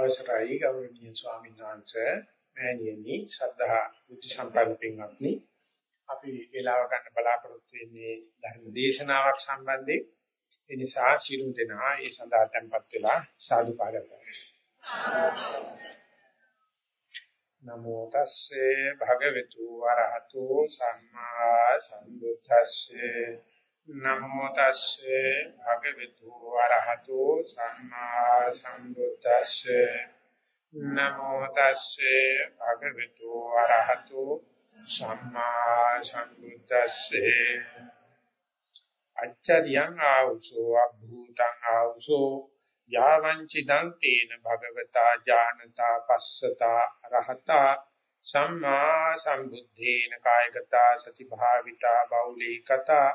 අවසරයි ගෞරවනීය ස්වාමීන් වහන්සේ. මෑණියනි ශ්‍රද්ධා බුද්ධ සම්පන්න පින්වත්නි. අපි වේලාව ගන්න බලාපොරොත්තු වෙන්නේ ධර්ම දේශනාවක් සම්බන්ධයෙන්. ඒ නිසා ශිරු දෙනා ඒ සඳහා tempත් වෙලා සාදු පාගන්නවා. නමෝ තස්සේ භගවතු වරහතෝ සම්මා සම්බුද්දස්සේ. නමෝ තස්සේ භගවතු වරහතෝ සම්මා සම්බුද්දස්සේ. නමෝ තස්සේ භගවතු වරහතෝ සම්මා සම්බුද්දස්සේ. අච්චරියං ආවුසෝ අභූතං ආවුසෝ යාවංචිදං තේන භගවතා ඥානතා පස්සතා රහතා සම්මා සම්බුद्धේන කායගතා සති භාවිතා බෞලීකතා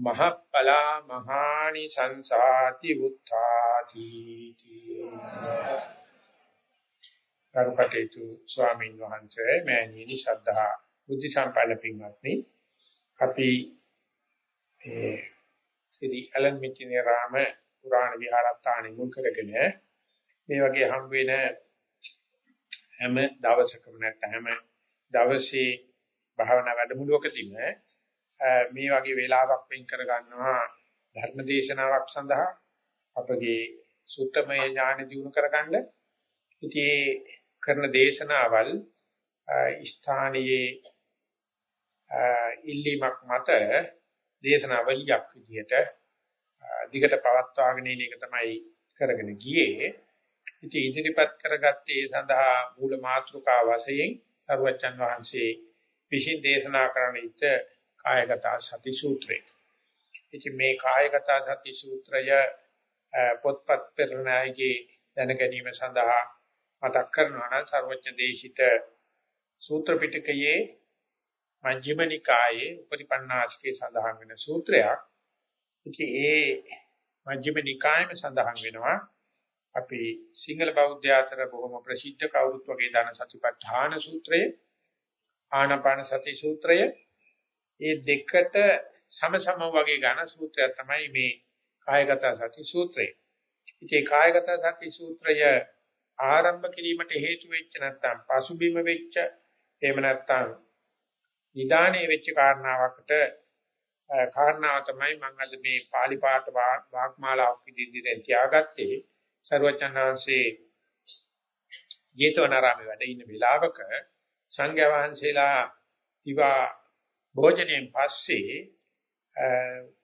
මහප්පලා මහානි සංසාති උත්තාති කරුකටේතු ස්වාමීන් වහන්සේ මෑණියනි ශ්‍රද්ධා බුද්ධ සම්පන්න පින්වත්නි අපි ඒ සිරි ඇලන් මිචිනේ රාම පුරාණ විහාරස්ථානෙ මුල් කරගෙන මේ වගේ හම් වෙන හැම දවසකම නැත්නම් හැම දවසේ භාවනා වැඩමුළුවකදීම මේ වගේ වේලාවක් වෙන් කර ගන්නවා ධර්ම දේශනාවක් සඳහා අපගේ සුත්තමය ඥාන දිනු කරගන්න. ඉතින් කරන දේශනාවල් ස්ථානීය ඉල්ලීමක් මත දේශනාවලියක් විදිහට දිගට පවත්වාගෙන යන එක තමයි කරගෙන ගියේ. ඉතින් ඉදිරිපත් කරගත්තේ සඳහා මූල මාතෘකා වශයෙන් සරුවච්චන් වහන්සේ විශේෂ දේශනා කරන ඉත කායගත සති සූත්‍රය. ඉතින් මේ කායගත සති සූත්‍රය පොත්පත් පෙරණායිගේ දැන ගැනීම සඳහා මතක් කරනවා නම් සර්වඥ දේශිත සූත්‍ර පිටකයේ මජ්ක්‍ධිම නිකායේ උපරිපන්නාසිකේ සඳහන් වෙන සූත්‍රයක්. ඉතින් ඒ මජ්ක්‍ධිම නිකායේම සඳහන් වෙනවා අපි සිංහල බෞද්ධ ආතර බොහොම ප්‍රසිද්ධ කවුරුත් වගේ දාන සතිපට්ඨාන සූත්‍රය ආනාපාන සති සූත්‍රය ඒ දෙකට සමසම වගේ ගන්න සූත්‍රය තමයි මේ කායගත සති සූත්‍රය. ඉතින් කායගත සති සූත්‍රය ආරම්භ කිරීමට හේතු වෙච්ච නැත්නම් පසුබිම වෙච්ච එහෙම නැත්නම් නිදානේ වෙච්ච කාරණාවකට කාරණාව තමයි මම අද මේ pāli පාඨ වාග්මාලාවක් විදිහට තියාගත්තේ ਸਰවචන්නාංශේ ජේතවනාරාමේ වැඩ ඉන්න වෙලාවක සංඝයා වහන්සේලා තිවා භෝජනයෙන් පස්සේ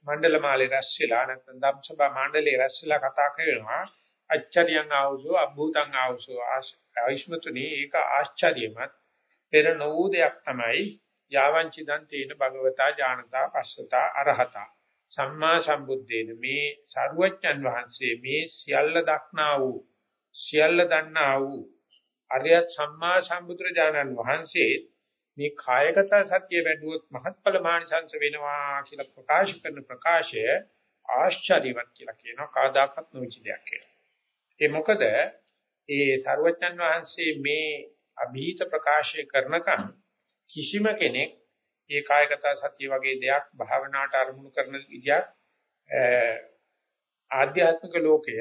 මණ්ඩල මාලේ රැස් වෙලා නැත්නම් ධම්සභා මණ්ඩලේ රැස් වෙලා කතා කරනවා. අච්චරියං ආවසෝ අභූතං ආවසෝ ආයෂ්මතුනි ඒක ආශ්චර්යමත් පෙර නොවූ දෙයක් තමයි. යාවංචි දන් තේන භගවතා ඥානතා පස්සතා අරහතා. සම්මා සම්බුද්දේන මේ සරුවච්චන් වහන්සේ මේ සියල්ල දක්නා වූ සියල්ල දන්නා වූ අරියත් සම්මා සම්බුදුරජාණන් වහන්සේ මේ කායගත සත්‍ය වැඩුවොත් මහත්ඵල මානසංශ වෙනවා කියලා ප්‍රකාශ කරන ප්‍රකාශය ආශ්චර්යවත් කියලා කියනවා කාදාකත් නොවිච දෙයක් කියලා. ඒ මොකද ඒ සරුවච්චන් වහන්සේ මේ અભීත ප්‍රකාශය කරනකම් කිසිම කෙනෙක් ඒ කායගත සත්‍ය වගේ දෙයක් භාවනාවට අරමුණු කරන විදියක් ආධ්‍යාත්මික ලෝකය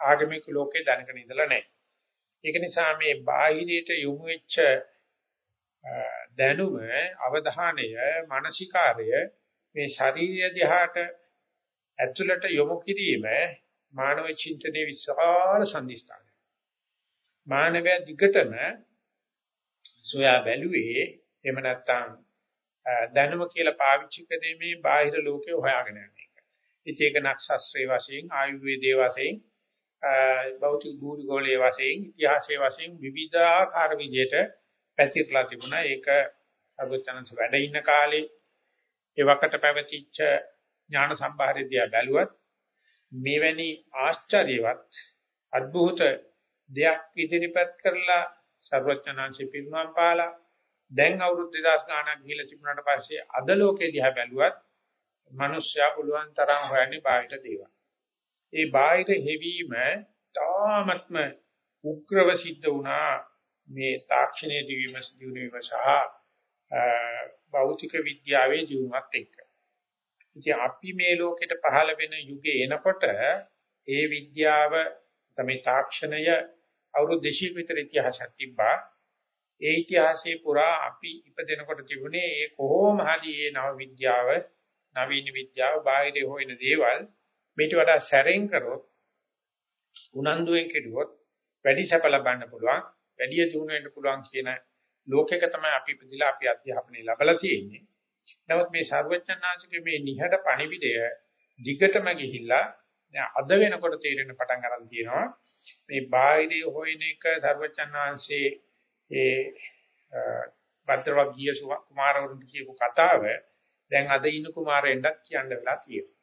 ආගමික ලෝකේ දැනගෙන ඉඳලා නැහැ. ඒක නිසා මේ බාහිරයට යොමු වෙච්ච දැනුම අවධානය මානසිකාර්ය මේ ශාරීරිය දිහාට ඇතුළට යොමු කිරීම මානව චින්තනයේ විශාල සම්දිස්ථානය. මානවය දිගටම සොයා බැලුවේ එහෙම නැත්නම් දැනුම කියලා පාවිච්චි කිරීමේ බාහිර ලෝකේ හොයාගෙන යන එක. ඉතින් ඒක නක්ෂත්‍රයේ වශයෙන් ආයුර්වේදයේ වශයෙන් භෞතික භූගෝලයේ වශයෙන් ඉතිහාසයේ වශයෙන් විවිධාකාර විදිහට පැතිරලා තිබුණා. ඒක අරුවචනන්ස වැඩ ඉන්න කාලේ ඒ වකට පැවතිච්ච ඥාන සම්භාරයේදී බැලුවත් මෙවැනි ආශ්චර්යවත් අద్භූත දෙයක් ඉදිරිපත් කරලා සර්වඥාන්සේ පිරුණම් පාලා දැන් අවුරුදු 2000 ගාණක් ගිහිලා තිබුණාට පස්සේ අද ලෝකේ දිහා බැලුවත් මිනිස්සයා පුළුවන් තරම් හොයන්නේ බාහිර දේවල්. ඒ බාහිර හැවීම තාමත්ම උග්‍රව සිද්ධ වුණා මේ තාක්ෂණයේ දිවිම දිනුවීම සහ භෞතික විද්‍යාවේ දියුණුවත් එක්ක. ඉතින් අපි මේ ලෝකෙට පහළ වෙන යුගයේ එනකොට ඒ විද්‍යාව තමයි තාක්ෂණය අවුරුදු 200ක විතර ඉතිහාසයක් තිබ්බා. ඒ ඉතිහාසයේ පුරා අපි ඉපදෙනකොට තිබුණේ ඒ කොහොම හරි මේ නව විද්‍යාව, නවීන විද්‍යාව, බාහිර හොයන දේවල් මේට වඩා සැරෙන් කරොත් උනන්දුවෙන් කෙරුවොත් වැඩි සැප ලබන්න පුළුවන්, වැඩි දියුණු වෙන්න පුළුවන් කියන ලෝකයක තමයි අපි ඉපදිලා අපි අධ්‍යාපනය ලැබලා තියෙන්නේ. නමුත් මේ ਸਰවඥාන්සිකේ මේ නිහඬ පණිවිඩය දිගටම ගිහිල්ලා අද වෙනකොට තේරෙන පටන් ගන්න තියෙනවා මේ බාහිරයේ හොයන එක ਸਰවඥාන්සේ ඒ භද්‍රවග්ගිය කුමාරවරුන්ට කියපු කතාව දැන් අද ඉන්න කුමාරයෙන්ටත් කියන්න වෙලා තියෙනවා.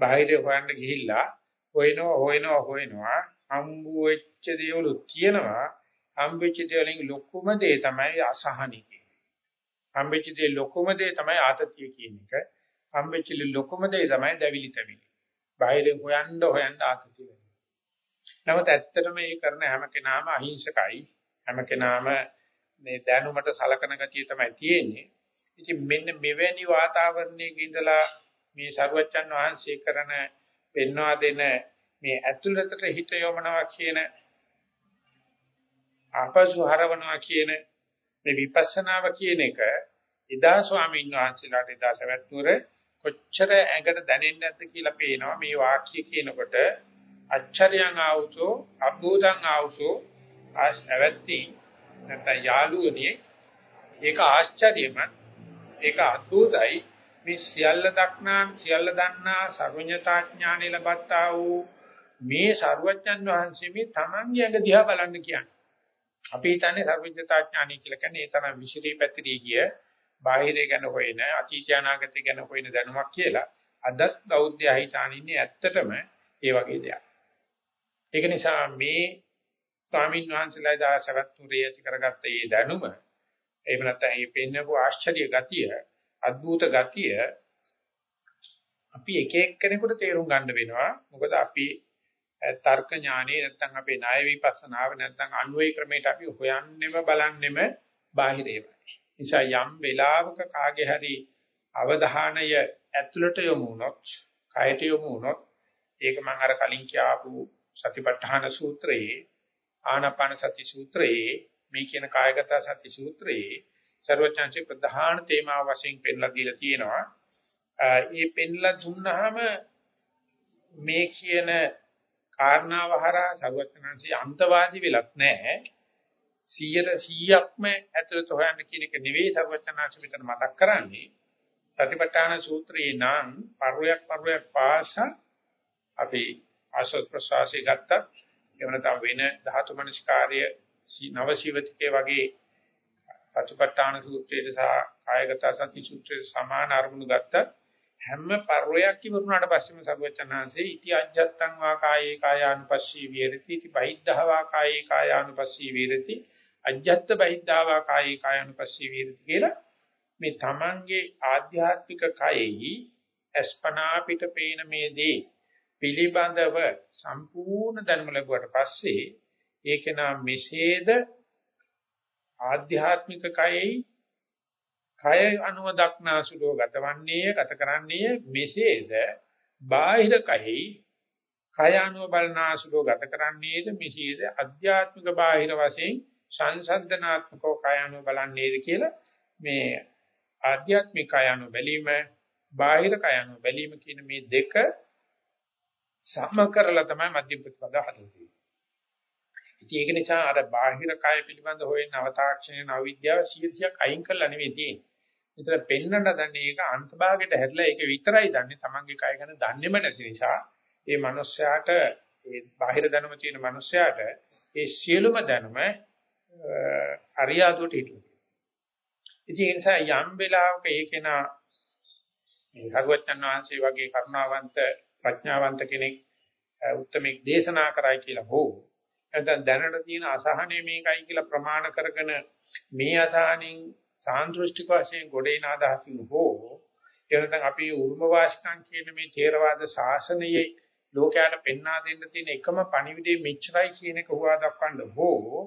බාහිරේ හොයන්න ගිහිල්ලා හොයනවා හොයනවා හොයනවා හම්බු වෙච්ච දේවලු තියෙනවා හම්බෙච්ච දේවලින් ලොකුම දේ තමයි අසහනි කියන්නේ. හම්බෙච්ච දේ ලොකුම දේ තමයි ආතතිය කියන එක. හම්බෙච්ච ලොකුම දේ තමයි දැවිලි තැවිලි. බාහිරින් හොයන්න හොයන්න ආතතිය වෙනවා. නමුත් ඇත්තටම මේ කරන හැම කෙනාම අහිංසකයි. හැම කෙනාම මේ දැනුමට සලකන ගතිය තමයි තියෙන්නේ. ඉතින් මෙන්න මෙවැනි වාතාවරණයක ඉඳලා මේ ਸਰුවච්චන් වහන්සේ කරන පෙන්වා දෙන මේ ඇතුළතට හිත යොමනවා කියන ආපසු හරවනවා කියන මේ විපස්සනාව කියන එක එදා ස්වාමීන් වහන්සේලාට එදා සවැත්නුවර කොච්චර ඇඟට දැනෙන්නේ නැද්ද කියලා පේනවා. මේ වාක්‍ය කියනකොට අච්චරියං ආවුතෝ අබ්බූතං ආවුසෝ ආස්වැත්ති නැත්නම් යාළුවනේ. ඒක ආශ්චර්යමත් ඒක අద్భుතයි මේ සියල්ල දක්නා සියල්ල දන්නා සර්වඥතා ඥානෙ ලබත්තා වූ මේ සර්වඥන් වහන්සේ මේ Tamange ඇඟ දිහා බලන්න කියන්නේ. අපි හිතන්නේ සර්වඥතා ඥානෙ කියලා කියන්නේ ඒ තරම් විශ්ිරී පැතිරී ගිය බාහිරය ගැන හොයන අතීත අනාගතය ගැන හොයන දැනුමක් කියලා. අදත් බෞද්ධය හිතානින්නේ ඇත්තටම ඒ වගේ දෙයක්. ඒක නිසා මේ ස්වාමීන් වහන්සේලා දාසවත් තුරේ ඇති කරගත්ත මේ දැනුම එහෙම නැත්නම් මේ පෙන්නපු ආශ්චර්ය ගතිය අద్భుත ගතිය අපි එක එක්කෙනෙකුට තේරුම් ගන්න වෙනවා. මොකද අපි තර්ක ඥානේ නැත්නම් අපේ ණය විපස්සනාව නැත්නම් අන්වේ ක්‍රමයට අපි හොයන්නෙම බලන්නෙම බාහිර ඒවායි. නිසා යම් වෙලාවක කාගේ හරි අවධානය ඇතුළට යොමු වුණොත්, කයට යොමු වුණොත්, ඒක මම අර කලින් කියාපු සතිපට්ඨාන සූත්‍රයේ ආනාපාන සති සූත්‍රයේ මේ කියන කායගත සති සූත්‍රයේ ਸਰවඥාන්සේ ප්‍රධාන තේමාව වශයෙන් පෙන්ලා දීලා තියෙනවා. ඒ පෙන්ලා දුන්නාම මේ කියන කාරණාව හරහා සරුවචනංශي අන්තවාදී වෙලත් නැහැ. 100 100ක්ම ඇතුළත හොයන්න කියන එක නෙවෙයි සරුවචනංශ මෙතන මතක් කරන්නේ. සතිපට්ඨාන සූත්‍රයේ නම් පරවයක් පරවයක් පාසා අපි ආශ්වාස ප්‍රශ්වාසය ගත්තා. එහෙම නැත්නම් වෙන ධාතු මනස්කාර්ය නවශීවතිකේ වගේ සතිපට්ඨාන සූත්‍රයේ සහ කායගත සති සූත්‍රයේ සමාන අරමුණු ගත්තා. හැම පරෝයක් ඉවරුණාට පස්සෙම සර්වචනාංශේ ඉති අජ්ජත්තං වා කායේ කායානුපස්සී විහෙරති ඉති බහිද්ධා වා කායේ කායානුපස්සී විහෙරති අජ්ජත්ත බහිද්ධා වා කායේ කායානුපස්සී විහෙරති කියලා මේ තමන්ගේ ආධ්‍යාත්මික කයෙහි අස්පනා පිට පේන මේ දේ පිළිබඳව සම්පූර්ණ දැනුම ලැබුවට පස්සේ ඒක නම් මෙසේද ආධ්‍යාත්මික කයෙහි කය අනුව දක්නාසුලෝ ගතවන්නේය ගත කරන්නේය. මෙසේද? බාහිර කයෙහි කය අනුව බලනාසුලෝ ගත කරන්නේද? මෙසේද? අධ්‍යාත්මික බාහිර වශයෙන් සංසන්දනාත්මකව කය අනුව බලන්නේද කියලා මේ ආධ්‍යාත්මික කය අනුව බැලීම බාහිර කය අනුව බැලීම කියන මේ දෙක සම කරලා තමයි මධ්‍යම ප්‍රතිපදාව හදලා තියෙන්නේ. ඉතින් ඒක නිසා අර බාහිර කය පිළිබඳ හොයන නවතාක්ෂණය නව විද්‍යාව 100ක් අයින් කරලා නෙවෙයි තියෙන්නේ. විතර පෙන්වන්න දන්නේ ඒක අන්තභාගයට හැරිලා ඒක විතරයි දන්නේ. Tamange කය ගැන දන්නේම නැති නිසා ඒ මනුස්සයාට ඒ බාහිර දැනුම තියෙන මනුස්සයාට ඒ සියලුම දැනුම අරියාදුවට හිටිනවා. ඉතින් ඒ නිසා යම් වෙලාවක ඒකේන මේ භගවත්යන් වහන්සේ වගේ කරුණාවන්ත ප්‍රඥාවන්ත කෙනෙක් උත්තරමෙක් දේශනා කරයි කියලා හෝ නැත්නම් දැනට තියෙන අසහනය මේකයි කියලා ප්‍රමාණ කරගෙන මේ අසහනින් සාන්දෘෂ්ටික වශයෙන් ගොඩේන අදහසින් හෝ එනනම් අපි උරුම වාසිකම් කියන මේ ථේරවාද ශාසනයේ ලෝකයට පෙන්වා දෙන්න තියෙන එකම පණිවිඩය මෙච්චරයි කියන එක හුවා දක්වන්න හෝ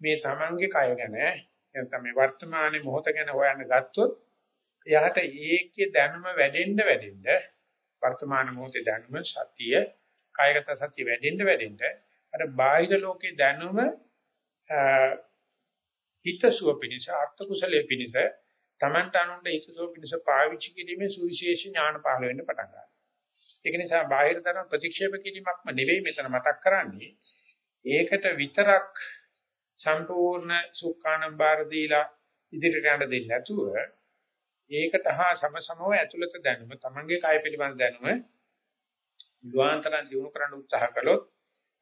මේ Tamange කය ගැන නැත්නම් මේ වර්තමානයේ මොහොත ගැන හොයන්න ගත්තොත් එයාට ඒකේ දැනුම වැඩෙන්න වැඩෙන්න වර්තමාන මොහොතේ දැනුම සතිය කායගත සතිය වැඩෙන්න වැඩෙන්න අර බාහිර ලෝකේ දැනුම හිතසුව පිණිස අර්ථ කුසලයේ පිණිස තමන්ට අනුන්ට හිතසුව පිණිස පාවිච්චි කිරීමේ සුවිශේෂ ඥාන පහළ වෙන්න පටන් ගන්නවා. ඒක නිසා බාහිර ධර්ම ප්‍රතික්ෂේප කිරීමක්ම නෙවෙයි මෙතන මතක් කරන්නේ. ඒකට විතරක් සම්පූර්ණ සුඛානම් බාර දීලා ඉදිරියට යන්න දෙන්නේ නැතුව ඒකට හා සමසමව ඇතුළත දැනුම තමන්ගේ කය පිළිබඳ දැනුම දුආන්තරන් දිනු කරන්න උත්සාහ කළොත්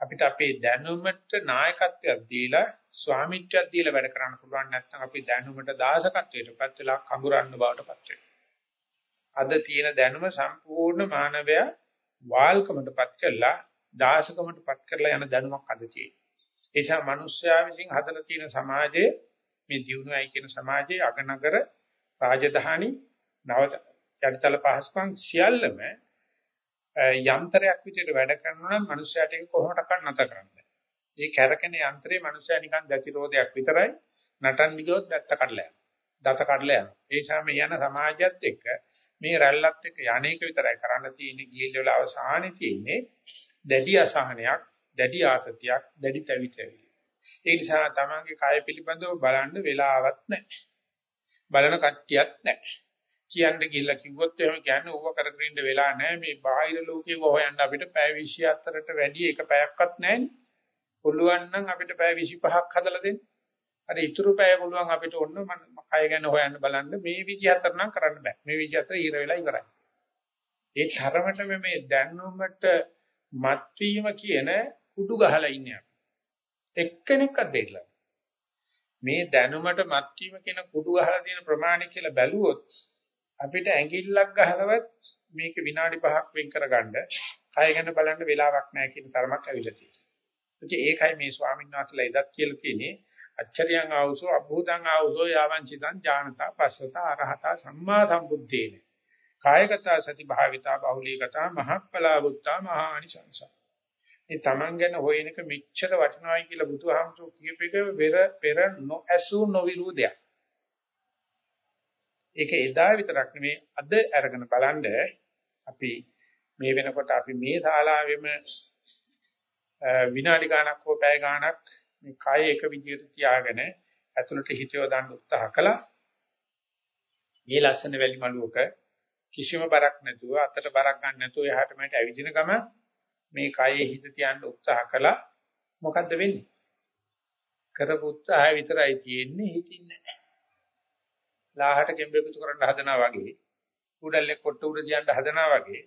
අපිට අපේ දැනුමට නායකත්වයක් දීලා ස්වාමිත්වයක් දීලා වැඩ කරන්න පුළුවන් නැත්නම් අපි දැනුමට දාසකත්වයටපත් වෙලා කඹරන්න බවටපත් වෙනවා. අද තියෙන දැනුම සම්පූර්ණ මානවයා වාල්කමටපත් කරලා දාසකමටපත් කරලා යන දැනුමක් අද තියෙනවා. ඒ නිසා මිනිස්යා විසින් හදලා තියෙන සමාජයේ මේ දියුණුවයි කියන සමාජයේ අගනගර රාජධානි නව යටිතල පහසුකම් සියල්ලම යන්ත්‍රයක් විදිහට වැඩ කරනවා නම් මිනිස්යාට ඒක කොහොමඩක්වත් නැතර කරන්න බෑ. මේ කැරකෙන යන්ත්‍රේ මිනිස්යා නිකන් දැතිරෝධයක් විතරයි නටන්න ගියොත් දැත්ත කඩලා යනවා. දත කඩලා යනවා. ඒ නිසා මේ යන සමාජයත් එක්ක මේ රැල්ලත් එක්ක යන්නේක විතරයි කරන්න තියෙන්නේ ගිහිල් වල අවසානයේ තියෙන්නේ දැඩි අසහනයක්, දැඩි ආතතියක්, දැඩි තැවිතැවි. ඒ නිසා තමන්ගේ කය පිළිබඳව බලන්න වෙලාවක් නැහැ. බලන කට්ටියක් නැහැ. කියන්න ගිහිල්ලා කිව්වොත් එහෙම කියන්නේ ඕව කරගෙන ඉන්න වෙලා නැහැ. මේ බාහිර ලෝකේ හොයන්න අපිට පැය 24ට වැඩි එක පැයක්වත් නැහැනේ. පුළුවන් නම් අපිට පැය 25ක් හදලා දෙන්න. අර ඉතුරු පැය පුළුවන් අපිට ඔන්න මම කය ගැන හොයන්න බලන්න මේ 24 නම් කරන්න බෑ. මේ 24 ඊර වෙලා ඉවරයි. ඒ තරමටම මේ දැනුමට මත්වීම කියන කුඩු ගහලා ඉන්නේ අපි. එක්කෙනෙක්වත් දෙන්න. මේ දැනුමට මත්වීම කියන කුඩු ගහලා තියෙන ප්‍රමාණය කියලා බැලුවොත් අපිට ඇඟිල්ලක් ගහලවත් මේක විනාඩි 5ක් වෙන් කරගන්න කය ගැන බලන්න වෙලාවක් නැහැ කියන තරමක් ඇවිල්ලා තියෙනවා. ඒකයි මේ ස්වාමීන් වහන්සේලා ඉදත් කියලා තියෙන්නේ අච්චරියං ආවසෝ අභූතං ආවසෝ යාවංචිතං ඥානතා පස්සතා අරහතා සම්මා සම්බුද්දේන. කායගත සති භාවිතා බහුලීගත මහප්පලා බුත්තා මහානිසංස. මේ Taman ගැන හොයන එක මෙච්චර වටිනවයි කියලා බුදුහාමුදුරු කියපේක පෙර පෙර නොඇසු නොවිරු දෙයක්. ඒක එදා විතරක් නෙමේ අද අරගෙන බලන්න අපි මේ වෙනකොට අපි මේ ශාලාවෙම විනාඩි ගාණක් හෝ පැය ගාණක් මේ කය එක විදිහට තියාගෙන ඇතුළට හිතව දාන්න උත්සාහ කළා. මේ ලස්සන වැලි මළුවක කිසිම බරක් නැතුව අතට බරක් ගන්න නැතුව එහාට මෙහාට ඇවිදින ගම මේ කයේ හිත තියන්න උත්සාහ කළා. මොකද්ද වෙන්නේ? කරපු උත්සාහය විතරයි තියෙන්නේ හිතින්නේ නැහැ. ලාහට ගෙම්බෙකුතු කරන්න හදනවා වගේ උඩල්ලේ කොට උඩ දියන්න හදනවා වගේ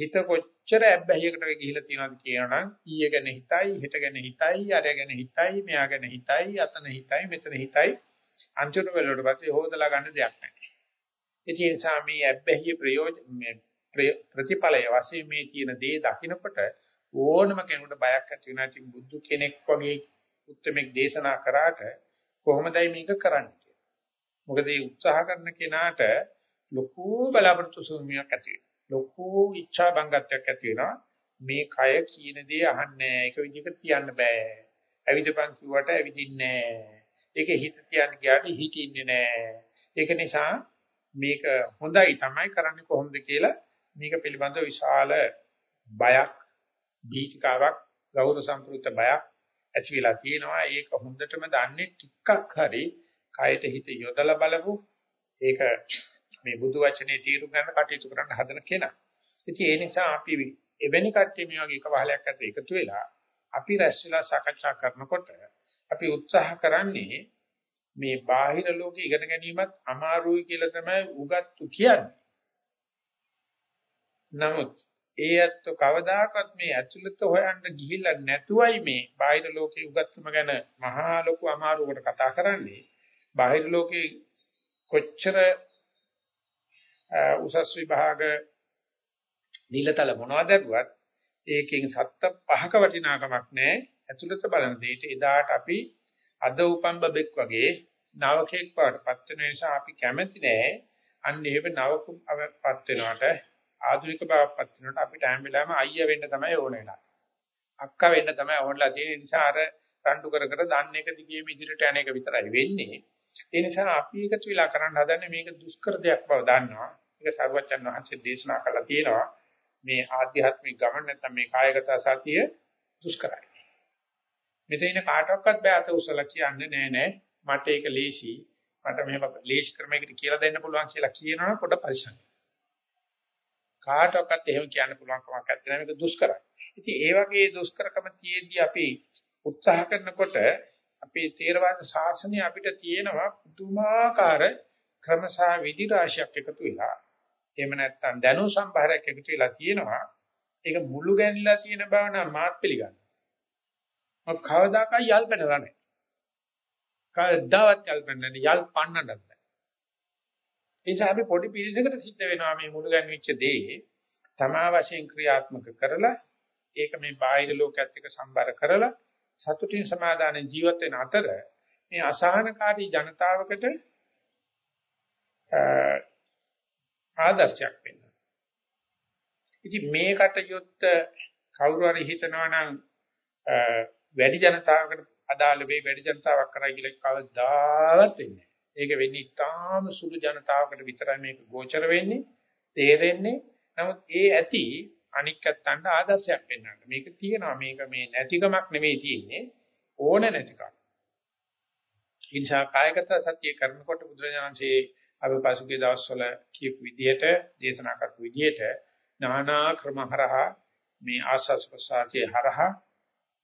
හිත කොච්චර ඇබ්බැහියකට ගිහිලා තියෙනවද කියනනම් ඊය ගැන හිතයි හෙට ගැන හිතයි අර ගැන හිතයි මෙයා ගැන හිතයි අතන හිතයි මෙතන හිතයි අන්තිම වෙලවට පස්සේ හොදලා ගන්න දෙයක් නැහැ. ඒ නිසා මේ ඇබ්බැහිය ප්‍රයෝජන ප්‍රතිඵලය වශයෙන් මේ තියෙන දේ දකිනකොට ඕනම කෙනෙකුට බයක් ඇති වෙනවා. ඉතින් බුදු කෙනෙක් වගේ උත්තරමෙක් දේශනා කරාට කොහොමදයි මේක කරන්නේ? මොකද මේ උත්සාහ කරන කෙනාට ලොකු බලාපොරොත්තු සුමියක් ඇති වෙනවා. ලොකු ඉච්ඡා බංගත්වයක් ඇති වෙනවා. මේ කය කියන දේ අහන්නේ ඒක විදිහට තියන්න බෑ. ඇවිදපන් කිව්වට ඇවිදින්නේ නෑ. ඒක හිත තියන්න ගියාට හිතින්නේ නෑ. ඒක නිසා මේක හොඳයි තමයි කරන්නේ කොහොමද කියලා මේක පිළිබඳව විශාල බයක්, දීචිකාවක්, ගෞරව සම්ප්‍රයුක්ත බයක් ඇති වෙලා තියෙනවා. ඒක හොඳටම දන්නේ ටිකක් හරි කයට හිත යොදලා බලමු. ඒක මේ බුදු වචනේ තීරු ගන්න කටයුතු කරන්න හදන කෙනා. ඉතින් ඒ නිසා අපි එවැනි කට්ටිය මේ වගේ එකවහලයක් අතර එකතු වෙලා අපි රැස් වෙලා සාකච්ඡා කරනකොට අපි උත්සාහ කරන්නේ මේ බාහිර ලෝකෙ ඉගෙන ගැනීමත් අමාරුයි කියලා තමයි උගත්තු කියන්නේ. නමුත් ඒ ඇත්ත කවදාකවත් මේ ඇතුළත හොයන්න ගිහිල්ලා නැතුවයි මේ බාහිර ලෝකේ උගත්කම ගැන මහා ලොකු අමාරුවකට කතා කරන්නේ. බාහිර ලෝකේ කොච්චර උසස් විභාග නිලතල මොනවද දුවත් ඒකෙන් සත්ත පහක වටිනාකමක් නැහැ. ඇතුළත බලන දෙයට එදාට අපි අද උපන් බබෙක් වගේ නවකෙක් වඩපත් වෙන නිසා අපි කැමති නෑ අන්න එහෙම නවකපත් වෙනවට ආධුනික බවපත් වෙනවට අපිට හැම වෙලාවෙම අයියා වෙන්න තමයි ඕන වෙලා. අක්කා වෙන්න තමයි ඕනලා තියෙන නිසා අර රණ්ඩු කර කර දන්න එක දිගේ ඉදිරියට යන එක විතරයි වෙන්නේ. ඒ නිසා අපි එකතු වෙලා කරන්න හදන්නේ මේක දුෂ්කර දෙයක් බව දන්නවා. ඒක සර්වචන් වහන්සේ දේශනා කළා තියෙනවා. මේ ආධ්‍යාත්මික ගමන නැත්නම් මේ කායගත සතිය දුෂ්කරයි. මෙතන ඉන්න කාටවත් බෑ අත උසලා කියන්නේ නෑ නෑ මට ඒක ලේසි. මට මෙහෙම ලේසි ක්‍රමයකට කියලා දෙන්න පුළුවන් කියලා කියනවනම් පොඩ පරිස්සම්. කාටවත් එහෙම කියන්න පුළුවන් කමක් නැත්නම් මේක දුෂ්කරයි. ඉතින් ඒ වගේ දුෂ්කරකම තියේදී අපි උත්සාහ කරනකොට අපේ තේරවාද ශාසනය අපිට තියෙනවා පුදුමාකාර ක්‍රමසහ විදි රාශියක් එකතු වෙලා. එහෙම නැත්නම් දැනුම් සම්භාරයක් එකතු වෙලා තියෙනවා. ඒක මුළු ගැන්ලා තියෙන බව නම් මාත් පිළිගන්නවා මම කවදාකවත් යල් පැනලා නැහැ. කවදාවත් යල් පැනන්නේ යල් පන්නන්නත් නැහැ ඒ නිසා අපි පොඩි පිළිසකට සිද්ධ වෙනවා මේ මුළු ගැන්විච්ච දේ තමා වශයෙන් ක්‍රියාත්මක කරලා ඒක මේ බාහිර ලෝකයක් එක්ක සම්බර කරලා සතුටින් සමාදානෙන් ජීවත් වෙන අතර මේ අසහනකාරී ජනතාවකට ආදර්ශයක් වෙන්න. ඉතින් මේ කටයුත්ත කවුරු හරි හිතනවා නම් වැඩි ජනතාවකට අදාළ වෙයි වැඩි ජනතාවක් කරයි කියලා කවදාවත් වෙන්නේ නැහැ. ඒක වෙන්නේ ඉතාම සුළු ජනතාවකට විතරයි මේක ගෝචර වෙන්නේ, තේරෙන්නේ. නමුත් ඒ ඇති අනික් ඇත්තන්ට ආදර්ශයක් වෙන්නන්න. මේක තියෙනවා මේක මේ නැතිකමක් නෙමෙයි තියෙන්නේ ඕන නැතිකම. ඉන්ෂා කායගත සත්‍ය කරනකොට බුදුරජාණන්සේ අපි පසුගිය දවස්වල කියපු විදිහට දේශනා කරපු විදිහට නානා ක්‍රමහරහා මේ ආස්වාස් ප්‍රසාරයේ හරහා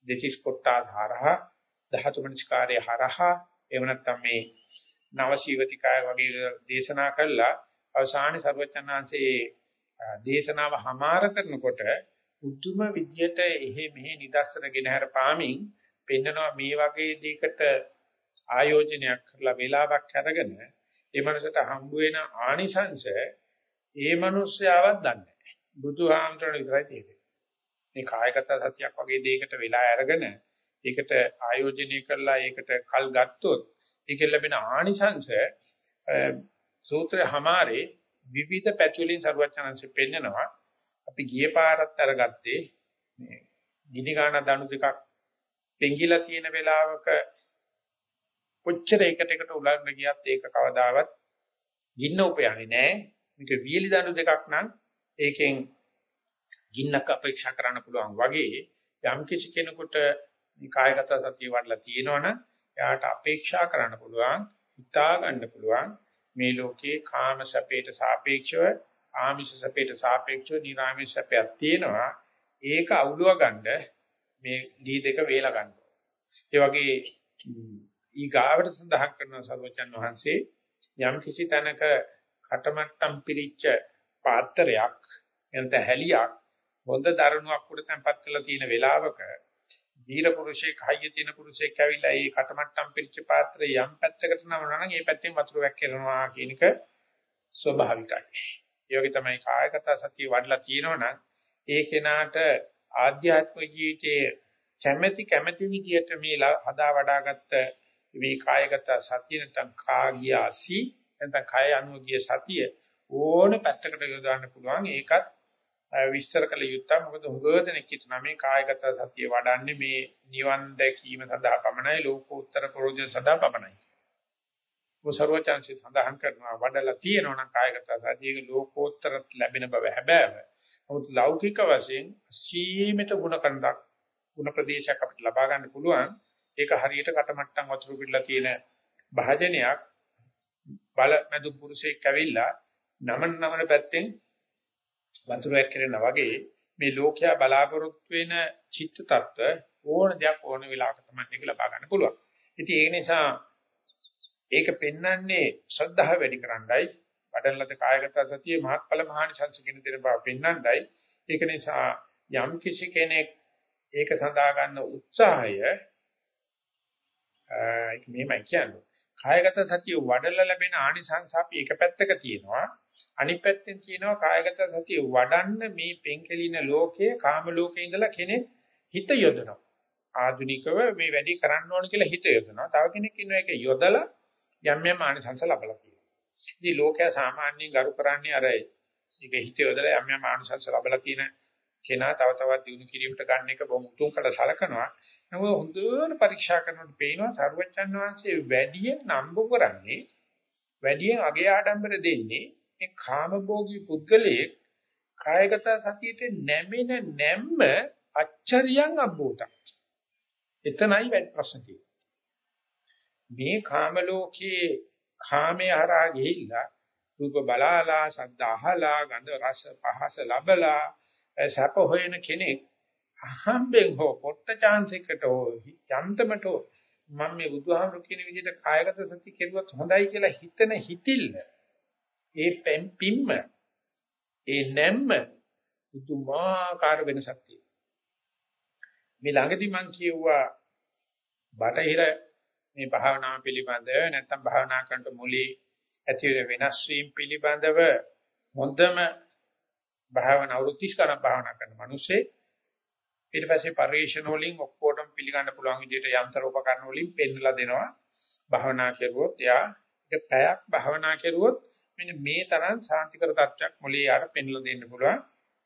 දෙතිස් කොට්ටාස් හරහා ධාතු මනස්කාරයේ හරහා එහෙම නැත්නම් මේ නවශීවතිකාය වගේ දේශනා කළා අවසානයේ සර්වචන්නාංශයේ දේශනාව හමාර කරනකොට උතුම විද්‍යට එහෙ මෙහෙ නිදර්ශන ගෙනහැර පාමින් පෙන්නනවා මේ වගේ දෙයකට ආයෝජනයක් කරලා වේලාවක් අරගෙන ඒ මනසට හම්බ වෙන ආනිසංශ ඒ මිනිස්යාවක් දන්නේ නැහැ. බුදුහාමතුන් විතරයි තේරෙන්නේ. මේ කායගත සතියක් වගේ දෙයකට වෙලා අරගෙන ඒකට ආයෝජනය කරලා ඒකට කල් ගත්තොත් ඒකෙන් ලැබෙන ආනිසංශ සූත්‍රය හැමාරේ විවිධ පැතිවලින් සරුවචනංශ පෙන්නනවා. අපි ගියේ පාරත් අරගත්තේ මේ ගිනි ගාන දණු දෙකක් පෙඟිලා තියෙන වෙලාවක කොච්චර එකට එකට උලන්න ගියත් ඒක කවදාවත් ගින්න උපයන්නේ නැහැ. මේක වියලි දණු දෙකක් නම් ඒකෙන් ගින්නක් අපේක්ෂා කරන්න පුළුවන් වගේ යම් කිසි කෙනෙකුට මේ කායගත සතිය වඩලා තියෙනවනම් එයාට අපේක්ෂා කරන්න පුළුවන්, හිතා ගන්න පුළුවන් මේ ලෝකේ කාම සැපයට සාපේක්ෂව ආමිෂ සැපයට සාපේක්ෂව නිර්ආමිෂ සැපයක් තියෙනවා ඒක අවුලව ගන්න මේ දී දෙක වේලා ගන්න. ඒ වගේ ඊගාවට සඳහන් කරන සර්වචන් වහන්සේ යම් කිසි තැනක කටමට්ටම් පිරිච්ච පාත්‍රයක් එනත හැලියක් හොඳ දරුණුවක් උඩ තැන්පත් කරලා තියෙන වෙලාවක වීර පුරුෂයෙක් හයිය තියෙන පුරුෂයෙක් ඇවිල්ලා ඒ කටමට්ටම් පිරිච්ච පාත්‍රය යම් පැත්තකට නමනවා නම් ඒ පැත්තෙන් වතුර වැක්කිරනවා කියන එක ස්වභාවිකයි. ඒ වගේ තමයි කායගත සතිය වඩලා තියෙනවනම් ඒ කෙනාට ආධ්‍යාත්මික ජීවිතයේ කැමැති කැමැති විදියට මේ හදා වඩාගත්ත මේ කායගත සතිය නැත්නම් කාගියාසි නැත්නම් කාය අනුගිය සතිය ඕන පැත්තකට යොදවන්න පුළුවන් ඒකත් විස්තර කළ යුත්තක් මොකද හුඟ දෙනෙක් හිතනවා මේ කායගත සතිය වඩන්නේ මේ නිවන් දැකීම සඳහා පමණයි ලෝකෝත්තර ප්‍රෝජන සඳහා පමණයි. මොසර්වචන්සි සඳහන් කරනවා වඩලා තියෙනවා නම් කායගත සතියේ ලෝකෝත්තර ලැබෙන බව හැබෑව. නමුත් ලෞකික වශයෙන් සීමිත ගුණ කන්දක් ගුණ ප්‍රදේශයක් අපිට ලබා ගන්න පුළුවන්. ඒක හරියට කටමට්ටම් වතුර පිටලා තියෙන භාජනයක් බල මැදු පුරුෂයෙක් ඇවිල්ලා නමන නමන පැත්තෙන් වතුරක් කෙරෙනා වගේ මේ ලෝකයා බලාපොරොත්තු වෙන චිත්ත tattව ඕන දෙයක් ඕන වෙලාවක තමයි ඒක ලබා ගන්න පුළුවන්. ඉතින් ඒ නිසා ඒක පෙන්වන්නේ ශ්‍රද්ධාව වැඩි කරන්නයි වඩලද කායගත සතියේ මහත්ඵල මහානිසංස කියන දේ බව පෙන්වන්නයි. ඒක නිසා යම් කිසි කෙනෙක් ඒක සඳහා ගන්න උත්සාහය ඒක මෙහෙමයි කියන්නේ. කායගත සතිය වඩලා ලැබෙන ආනිසංස අපි එක පැත්තක තියෙනවා අනිත් පැත්තෙන් කියනවා කායගත සතිය වඩන්න මේ පෙන්කෙලින ලෝකයේ කාම ලෝකේ ඉඳලා කෙනෙක් හිත යොදනවා. ආධුනිකව මේ වැඩි කරන්න ඕන කියලා හිත යොදනවා. තව කෙනෙක් ඉන්නවා ඒක යොදලා යම් යම් ආනිසංස ලබලා තියෙනවා. ඉතින් ලෝකයා සාමාන්‍යයෙන් ගරු කරන්නේ අර ඒක හිත යොදලා යම් යම් ආනිසංස ලබලා තියෙන කෙනා තව තවත් දිනු කිරීමට ගන්න එක බොහොම උතුම් කළ සලකනවා. නමුත් හොඳට පරීක්ෂා කරනකොට පේනවා සර්වචන් වහන්සේ වැඩියෙන් නම්බු කරන්නේ වැඩියෙන් අගේ ආඩම්බර දෙන්නේ මේ කාමභෝගී පුද්ගලයේ කායගත සතියේ නැමෙන නැම්ම අච්චරියන් අබ්බෝතක්. එතනයි වැඩ ප්‍රශ්න තියෙන්නේ. මේ කාම ලෝකයේ කාමයේ හරහා ගිහිල්ලා රූප බලාලා, ශබ්ද අහලා, ගන්ධ රස පහස ලබලා සැප හොයන කෙනෙක් අහම්බෙන් හෝ පොට්ට chance එකට හෝ යන්තමට මම මේ බුදුහාමුදුරු කියන විදිහට කායගත සති කෙරුවත් හොඳයි කියලා හිතන හිතිල්ල ඒ පිම්ම ඒ නැම්ම පුදුමාකාර වෙනසක් තියෙනවා. මේ ළඟදී මම කියුවා බටහිර මේ භාවනාව පිළිබඳව නැත්නම් භාවනා කරනට මුලී ඇති වෙන වෙනස් වීම පිළිබඳව හොඳම භාවනා වෘත්තිස් කරන භාවනා කරන මිනිස්සේ ඊට පස්සේ පරිශන වලින් ඔක්කොටම පිළිගන්න පුළුවන් විදිහට යන්ත්‍ර උපකරණ වලින් පෙන්නලා දෙනවා භාවනා කරුවොත් යා එක පැයක් භාවනා කරුවොත් මෙන්න මේ තරම් සාන්තිකර තත්ත්වයක් මොලේ යාට පෙන්ලා දෙන්න පුළුවන්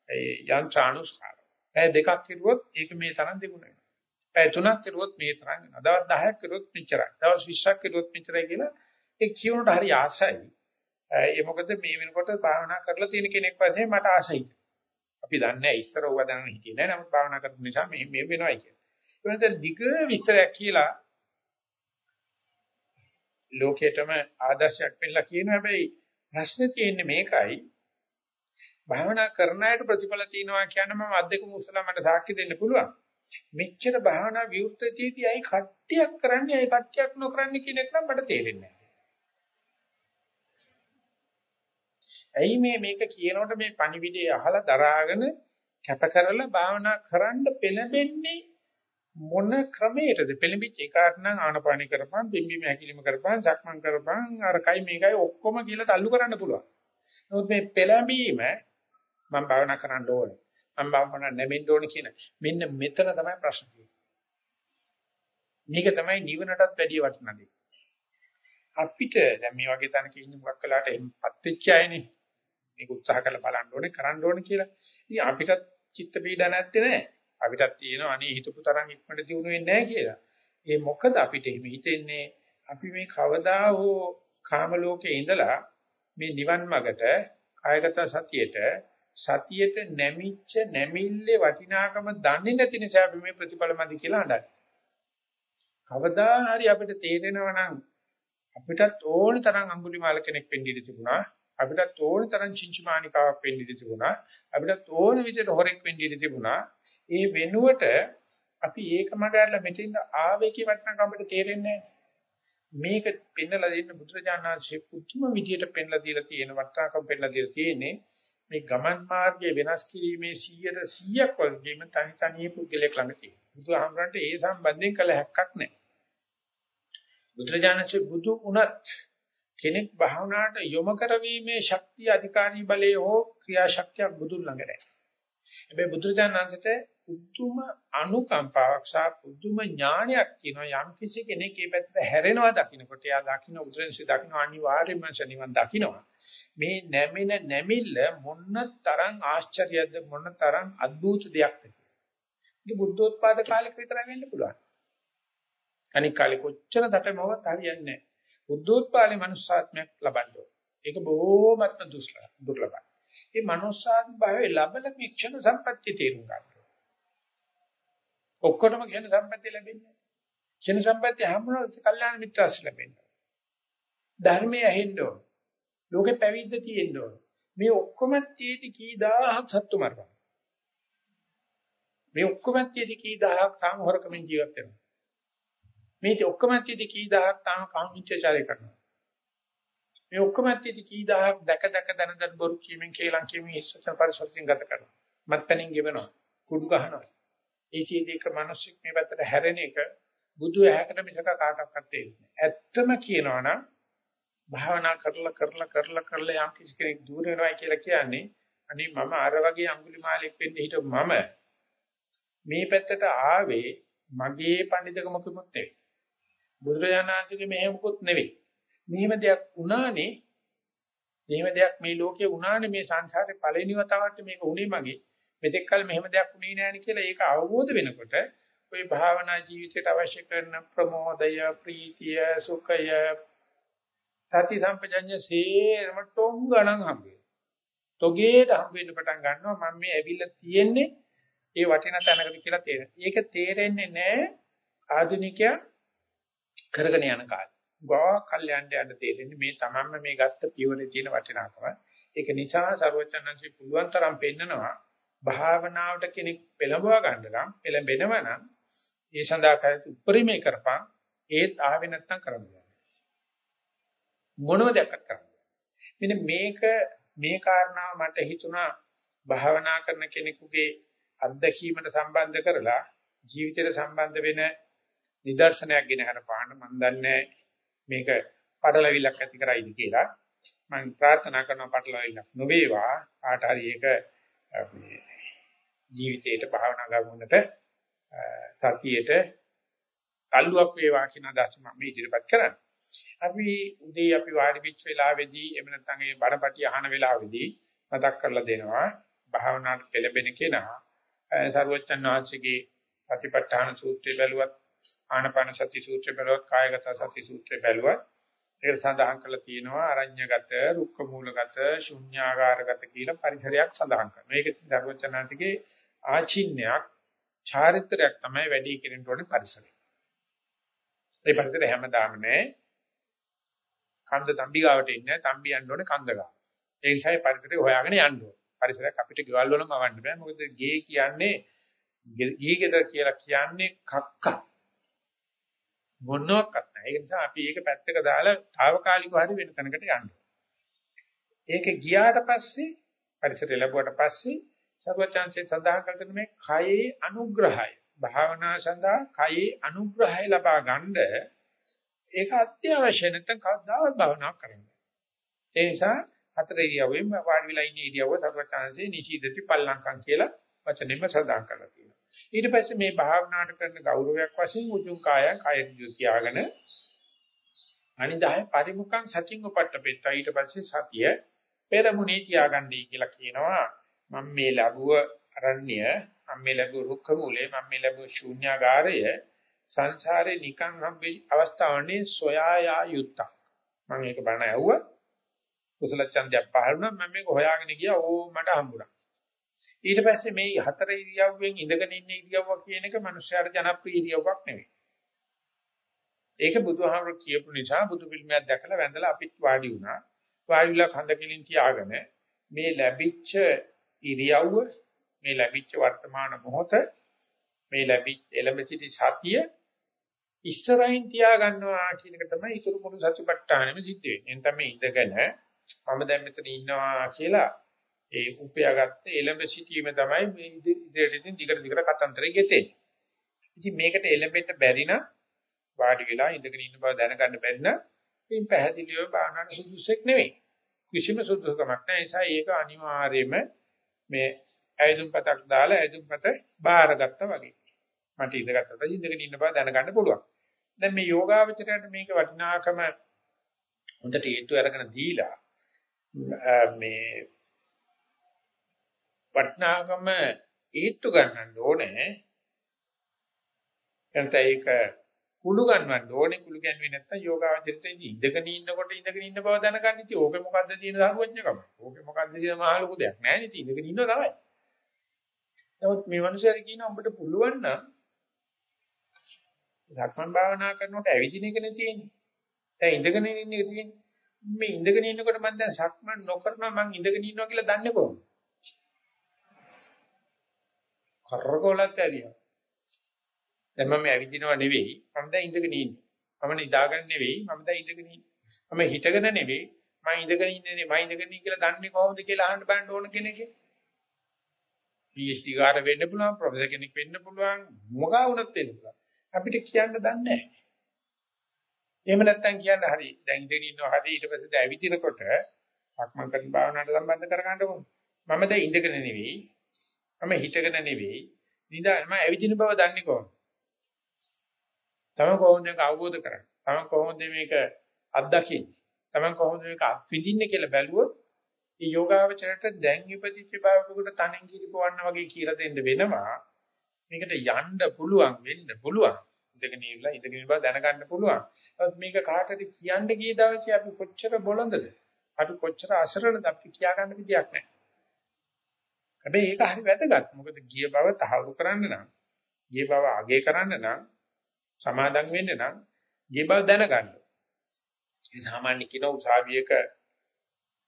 ඒ යන්ත්‍රානුස්කාර. පැය දෙකක් කරුවොත් ඒක මේ තරම් දෙගුණ වෙනවා. පැය තුනක් කරුවොත් මේ තරම් වෙනවා. දවස් 10ක් කරුවොත් මෙච්චරයි. දවස් 20ක් කරුවොත් මෙච්චරයි කියලා ඒ කියනට හරි ආසයි. ඒ මොකද මේ වෙනකොට භාවනා කරලා තියෙන කෙනෙක් වශයෙන් මට ආසයි. අපි දන්නේ ඉස්සර ඕවා දැනගෙන හිටියේ නෑ. නමුත් භාවනා කරපු නිසා මේ මේ වෙනවයි කියලා. ඒ වෙනතර දිග විස්තරයක් කියලා ලෝකේටම ආදර්ශයක් වෙන්නලා කියන හැබැයි ප්‍රශ්නේ තියෙන්නේ මේකයි. භාවනා කරන අයට ප්‍රතිඵල තියෙනවා කියන මම අද්දකම උසලා මට සාක්ෂි දෙන්න පුළුවන්. මෙච්චර භාවනා විවෘතතියදී අයි කට්ටියක් කරන්නේ අයි කට්ටියක් නොකරන්නේ කියන එක නම් මට තේරෙන්නේ ඇයි මේ මේක කියනකොට මේ පණිවිඩය අහලා දරාගෙන කැප කරලා භාවනා කරන්න පෙළඹෙන්නේ මොන ක්‍රමයකටද පෙළඹිච්ච එකාට නම් ආනපානි කරපන් බිම්බිම හැකිලිම කරපන් සක්මන් කරපන් අරකයි මේකයි ඔක්කොම කියලා තල්ලු කරන්න පුළුවන්. නමුත් මේ පෙළඹීම මම භාවනා කරන්න ඕනේ. මම භාවනා නැමෙන්න ඕනේ කියන මෙන්න මෙතන තමයි ප්‍රශ්නේ. මේක තමයි නිවනටත් වැඩිය වටිනා දේ. අපිට දැන් මේ වගේ තැනක ඉන්න මොකක් කළාට එම්පත් වෙච්ච අයනේ මේක උත්සාහ කරලා බලන්න ඕනේ කරන්න ඕනේ කියලා. ඉතින් අපිටත් චිත්ත පීඩා නැත්තේ නෑ. අපිටත් තියෙනවා අනේ හිතපු තරම් ඉක්මනට දිනු වෙන්නේ නැහැ කියලා. ඒ මොකද අපිට එහෙම හිතෙන්නේ අපි මේ කවදා හෝ කාම ලෝකේ ඉඳලා මේ නිවන් මාර්ගට කායගත සතියට සතියට නැමිච්ච නැමිල්ලේ වටිනාකම දන්නේ නැති නිසා අපි මේ ප්‍රතිඵල මදි කියලා හඬන්නේ. කවදා හරි අපිට තේරෙනවා නම් අපිටත් ඕන තරම් අඟුලිමාල කෙනෙක් වෙන්න ඉඩ තිබුණා. අපිටත් ඕන තරම් චින්චමානිකාවක් වෙන්න ඉඩ තිබුණා. අපිටත් ඕන විදිහට හොරෙක් වෙන්න ඉඩ තිබුණා. ඒ වෙනුවට අපි ඒක මගහැරලා මෙතෙන්ද ආවේ කිය වටනකම් අපිට තේරෙන්නේ මේක පෙන්නලා දෙන්න බුදුරජාණන්සේ පුදුම විදියට පෙන්නලා දීලා තියෙන වටනකම් පෙන්නලා දීලා තියෙන්නේ මේ ගමන් මාර්ගයේ වෙනස් කිරීමේ 100ට 100ක් වගේම තනි තනියේ පුද්ගලයෙක් ළඟ තියෙනවා. බුදුහාමරන්ට ඒ සම්බන්ධයෙන් කළ හැක්කක් නැහැ. බුදුරජාණන්සේ බුදු වුණත් කෙනෙක් භාවනාවට යොමු කරවීමේ ශක්තිය අධිකාරී බලය හෝ ක්‍රියාශක්තියක් බුදුන් ළඟ නැහැ. හැබැයි බුදුරජාණන්සේට පුදුම අනුකම්පාවක් සහ පුදුම ඥානයක් තියෙනවා. යම් කිසි කෙනෙක් මේ පැත්තට හැරෙනවා දකින්නකොට එයා දකින්න උදෙන්සි දකින්න අනිවාර්යයෙන්ම ශනිවන් දකින්නවා මේ නැමෙන නැමිල්ල මොන්න තරම් ආශ්චර්යද මොන තරම් අద్భుත දෙයක්ද ඉතින් බුද්ධෝත්පාද කාලෙක විතරයි වෙන්න පුළුවන්. අනික කාලේ කොච්චර දඩමවත් හරියන්නේ නැහැ. බුද්ධෝත්පාදේ මනුස්සාත්මයක් ලබන්න ඒක බොහෝමත්ම දුර්ලභයි. මේ මනුස්සාත්ම භාවයේ ලබල වික්ෂණ සම්පත්‍ය තේරුම් ගන්න. ඔක්කොටම කියන සම්පත්තිය ලැබෙන්නේ. කියන සම්පත්තිය හැමෝම කල්යාණ මිත්‍රාස් ලැබෙන්නේ. ධර්මයේ ඇහෙන්න ඕන. ලෝකේ පැවිද්ද තියෙන්න ඕන. මේ ඔක්කොම තියෙදි කී දහහක් සත්තු මරනවා. මේ ඔක්කොම තියෙදි කී දහහක් තාම හොරකමින් ජීවත් වෙනවා. මේ ඔක්කොම තියෙදි කී දහහක් තාම කාමීච්ඡාචාරය කරනවා. මේ ඔක්කොම තියෙදි කී දහහක් දැක දැක දන දන බොරු කීමෙන් කේලම් කීමෙන් ඉස්සතර පරිසරයෙන් ගත කරනවා. මත්පැනින් ගෙවනවා. කුඩු ගහනවා. ඒකේදී එක මිනිස්සෙක් මේ පැත්තට හැරෙන එක බුදු ඇහැකට මිසක කාටවත් තේරෙන්නේ ඇත්තම කියනවා නම් භාවනා කරලා කරලා කරලා කරලා යම් කිසි කෙනෙක් දුර වෙනවා කියලා කියන්නේ අනේ මම අර වගේ අඟුලිමාලෙක් වෙන්න හිටව මම මේ පැත්තට ආවේ මගේ පඬිතුකමකුත් නෙවෙයි බුදුරජාණන්සේගේ මෙහෙමකුත් නෙවෙයි. මෙහෙම දෙයක් වුණානේ මෙහෙම දෙයක් මේ ලෝකේ වුණානේ මේ සංසාරේ පළවෙනි වතාවට මේක උනේ මගේ. මෙතෙක් කල මෙහෙම දෙයක් වුණේ නැහැ කියලා ඒක අවබෝධ වෙනකොට ওই භාවනා ජීවිතයට අවශ්‍ය කරන ප්‍රමෝදය, ප්‍රීතිය, සුඛය, සති සම්පජඤ්ඤ සේරම ටොංගණන් හම්බේ. තොගේට හම්බෙන්න පටන් ගන්නවා මම මේ ඇවිල්ලා තියෙන්නේ ඒ වටින තැනකට කියලා තේරෙනවා. ඒක තේරෙන්නේ නැහැ ආධුනිකයා කරගෙන යන කාලේ. ගෝවා කල්යන්ට යන්න තේරෙන්නේ මේ තමන්ම මේ ගත්ත පියවරේ තියෙන වටිනාකම. ඒක නිසා ਸਰවචනංශි පුළුවන් තරම් පෙන්නනවා භාවනාවට කෙනෙක් පෙළඹවා ගන්න නම් පෙළඹෙනව නම් ඒ සඳහා කර උපරිමේ කරපන්. ඒත් ආවේ නැත්තම් කරන්න මොනව දැක්කත් කරන්න. මෙන්න මේක මේ කාරණාව මට හිතුණා භාවනා කරන කෙනෙකුගේ අත්දැකීමට සම්බන්ධ කරලා ජීවිතයට සම්බන්ධ වෙන නිදර්ශනයක් ගෙන හරපාන්න මම දන්නේ මේක පටලවිලක් ඇති කරයිද කියලා. මම ප්‍රාර්ථනා කරනවා පටලවිලක් නොවේවා. කාට හරි ඒක මේ ජීවිතේට භාවනා ගමනට සතියේට තල්ලුවක් වේවා කියන අදහස මම ඉදිරිපත් කරන්නේ. අපි උදේ අපි වාඩි වෙච්ච වෙලාවේදී එහෙම නැත්නම් ඒ බණපටි අහන වෙලාවේදී මතක් කරලා දෙනවා භාවනාවට පෙළඹෙන කෙනා සරුවච්චන් වහන්සේගේ සතිපට්ඨාන සූත්‍රය බැලුවත් ආනපාන සති සූත්‍රය බැලුවත් කායගත සති සූත්‍රය බැලුවත් ඒක සඳහන් කරලා තියෙනවා අරඤ්‍යගත, රුක්ක මූලගත, ශුන්‍යාකාරගත කියලා පරිසරයක් සඳහන් කරනවා. මේක සරුවච්චන්හන්සේගේ ආචින්නයක්, චාරිත්‍රයක් තමයි වැඩි කෙනෙකුට ඕනේ පරිසරය. ඒ පරිසරය හැමදාම නෑ. කන්ද තම්බි ගාවට ඉන්නේ තම්බි යන්න ඕනේ කන්ද ගාව. ඒ නිසා ඒ පරිසරය හොයාගෙන යන්න ඕනේ. පරිසරයක් අපිට ගෙවල් වලම අවන්න බෑ. මොකද ගේ කියන්නේ ගේ ගෙදර කියලා කියන්නේ කක්ක. මොනවත් නැහැ. ඒ නිසා අපි ඒක පැත්තක දාලා తాවකාලිකව හරි වෙන තැනකට යන්න. ඒක ගියාට පස්සේ පරිසරය ලැබුවට පස්සේ සර්වචාන්සේ සඳහන් කරන මේ කයේ අනුග්‍රහය භාවනා සඳහා කයේ අනුග්‍රහය ලබා ගන්න ඒක අත්‍යවශ්‍ය නැත්නම් කවදාවත් භාවනා කරන්න. ඒ නිසා හතර ඉරියව්වෙම වාඩි වෙලා ඉන්න ඉරියව්ව සර්වචාන්සේ නිශීදති පල්ලංකම් කියලා වචනෙම සඳහන් කරලා තියෙනවා. ඊට පස්සේ මේ භාවනාවට කරන ගෞරවයක් වශයෙන් උජුං කායං කයතිය කියාගෙන අනිදාය පරිමුඛං සතින් උපට්ඨපෙත්තා. ඊට පස්සේ සතිය පෙරමුණේ තියාගන්නයි කියලා කියනවා. මම මේ ලැබුව අරණ්‍ය මම මේ ලැබුව රුක්ඛ මූලේ මම මේ ලැබුව ශූන්‍යාගාරය සංසාරේ නිකන් හම්බෙයි අවස්ථාවනේ සොයායා යුත්තක්. මම ඒක බණ ඇහුවා. කුසල ඡන්දයක් පහළ වුණා. මම මේක හොයාගෙන ගියා. ඕ මට හම්බුණා. ඊට පස්සේ මේ හතර ඉරියව්වෙන් ඉඳගෙන ඉන්න ඉරියව්ව කියන එක මනුස්සයාට ජනප්‍රිය ඉරියව්වක් නෙවෙයි. ඒක බුදුහාමර කියපු නිසා බුදු පිළිමයක් දැකලා වැඳලා අපිත් වාඩි වුණා. වාඩිලා කඳ කිලින් තියාගෙන මේ ලැබිච්ච ඉරියව්ව මේ ලැබිච්ච වර්තමාන මොහොත මේ ලැබිච්ච එළඹ සිටි සතිය ඉස්සරහින් තියා ගන්නවා කියන එක තමයි ඊතුරු පොදු සතිපට්ඨානෙම සිද්ධ වෙන්නේ. එතන මේ ඉඳගෙන මම දැන් මෙතන ඉන්නවා කියලා ඒ උපයාගත්ත එළඹ සිටීම තමයි මේ ඉදිරියට ඉතින් දිගට දිගට කතන්දරේ ගෙතෙන්නේ. ඉතින් මේකට එළඹෙන්න බැරි නම් වාඩි වෙලා ඉඳගෙන ඉන්න බව දැනගන්න බැරි නම් ඉතින් පැහැදිලිව බාහනන සුදුසුෙක් නෙවෙයි. කිසිම සුදුසුකමක් නැහැ. ඒ නිසා ඒක අනිවාර්යයෙන්ම මේ ඇයදුම්පතක් දාලා ඇයදුම්පත බාරගත්තා වගේ. මට ඉඳගත්තට ඉඳගෙන ඉන්න බව දැනගන්න පුළුවන්. දැන් මේ යෝගාවචරයට මේක වටිනාකම හොඳට හේතු අරගෙන දීලා මේ වටිනාකම ඒත්තු ගන්නන්න ඕනේ. එතන ඒක කුළු ගන්නවන්න ඕනේ කුළු ගැන්වෙන්නේ නැත්තම් යෝගාවචරිතේ ඉඳගෙන ඉන්නකොට ඉඳගෙන ඉන්න බව දැනගන්න ඉතින් ඕකේ මොකද්ද තියෙන සාරුවඥකම. ඕකේ මොකද්ද තියෙන මහ ලොකු දෙයක් නෑ නේ ඉතින් ඉඳගෙන ඉන්නවා තමයි. නමුත් මේ මනුස්සයර කියන උඹට පුළුවන් නම් ධක්මන් භාවනා කරනකොට ඇවිදින එකනේ තියෙන්නේ. දැන් ඉඳගෙන ඉන්න එක තියෙන්නේ. මේ ඉඳගෙන ඉන්නකොට මම දැන් සක්මන් නොකරනවා මම ඉඳගෙන ඉන්නවා කියලා දන්නේ කොහොමද? කරකොලත් ඇරියා. දැන් මම ඇවිදිනව නෙවෙයි මම දැන් ඉඳගෙන ඉන්නේ. මම නිදාගෙන නෙවෙයි මම දැන් ඉඳගෙන ඉන්නේ. මම හිටගෙන නෙවෙයි මම ඉඳගෙන ඉන්නේ මම ඉඳගෙන ඉන්නේ කියලා දන්නේ කොහොමද කියලා අහන්න බලන්න ඕන කෙනෙක්. PhD කාර වෙන්න පුළුවන් ප්‍රොෆෙසර් කෙනෙක් වෙන්න පුළුවන් මොකා වුණත් වෙන්න පුළුවන්. අපිට කියන්න දන්නේ නැහැ. එහෙම නැත්නම් කියන්න හරි දැන් ඉඳගෙන ඉන්නවා හරි ඊට පස්සේ ඇවිදිනකොට අක්මන් කරන භාවනාවට සම්බන්ධ කරගන්න ඕන. මම දැන් ඉඳගෙන නෙවෙයි මම හිතගෙන නෙවෙයි නිදා මම ඇවිදින බව දන්නේ කොහොමද? තම කොහොමද මේක අවබෝධ කරන්නේ? තම කොහොමද මේක අත්දකින්නේ? තම කොහොමද මේක අත්විඳින්නේ කියලා බැලුවොත් මේ යෝගාවචරයට දැන් ඉපදිච්ච බවකට තනින් කිරිපවන්න වගේ කියලා දෙන්න වෙනවා. මේකට යන්න පුළුවන් වෙන්න පුළුවන්. ඉඳගෙන ඉන්න ඉඳගෙන බව දැනගන්න පුළුවන්. නමුත් මේක කාටද කියන්න ගිය දවසේ අපි කොච්චර බොළඳද? අපි කොච්චර අසරණද අපි කියා ගන්න විදියක් නැහැ. හැබැයි ඒක හරි වැදගත්. මොකද ගිය බව තහවුරු කරන්න නම්, ගිය බව අගය කරන්න නම් සමාදන් වෙන්න නම් ගේ බව දැනගන්න. ඒ සාමාන්‍ය කියන උසාවියක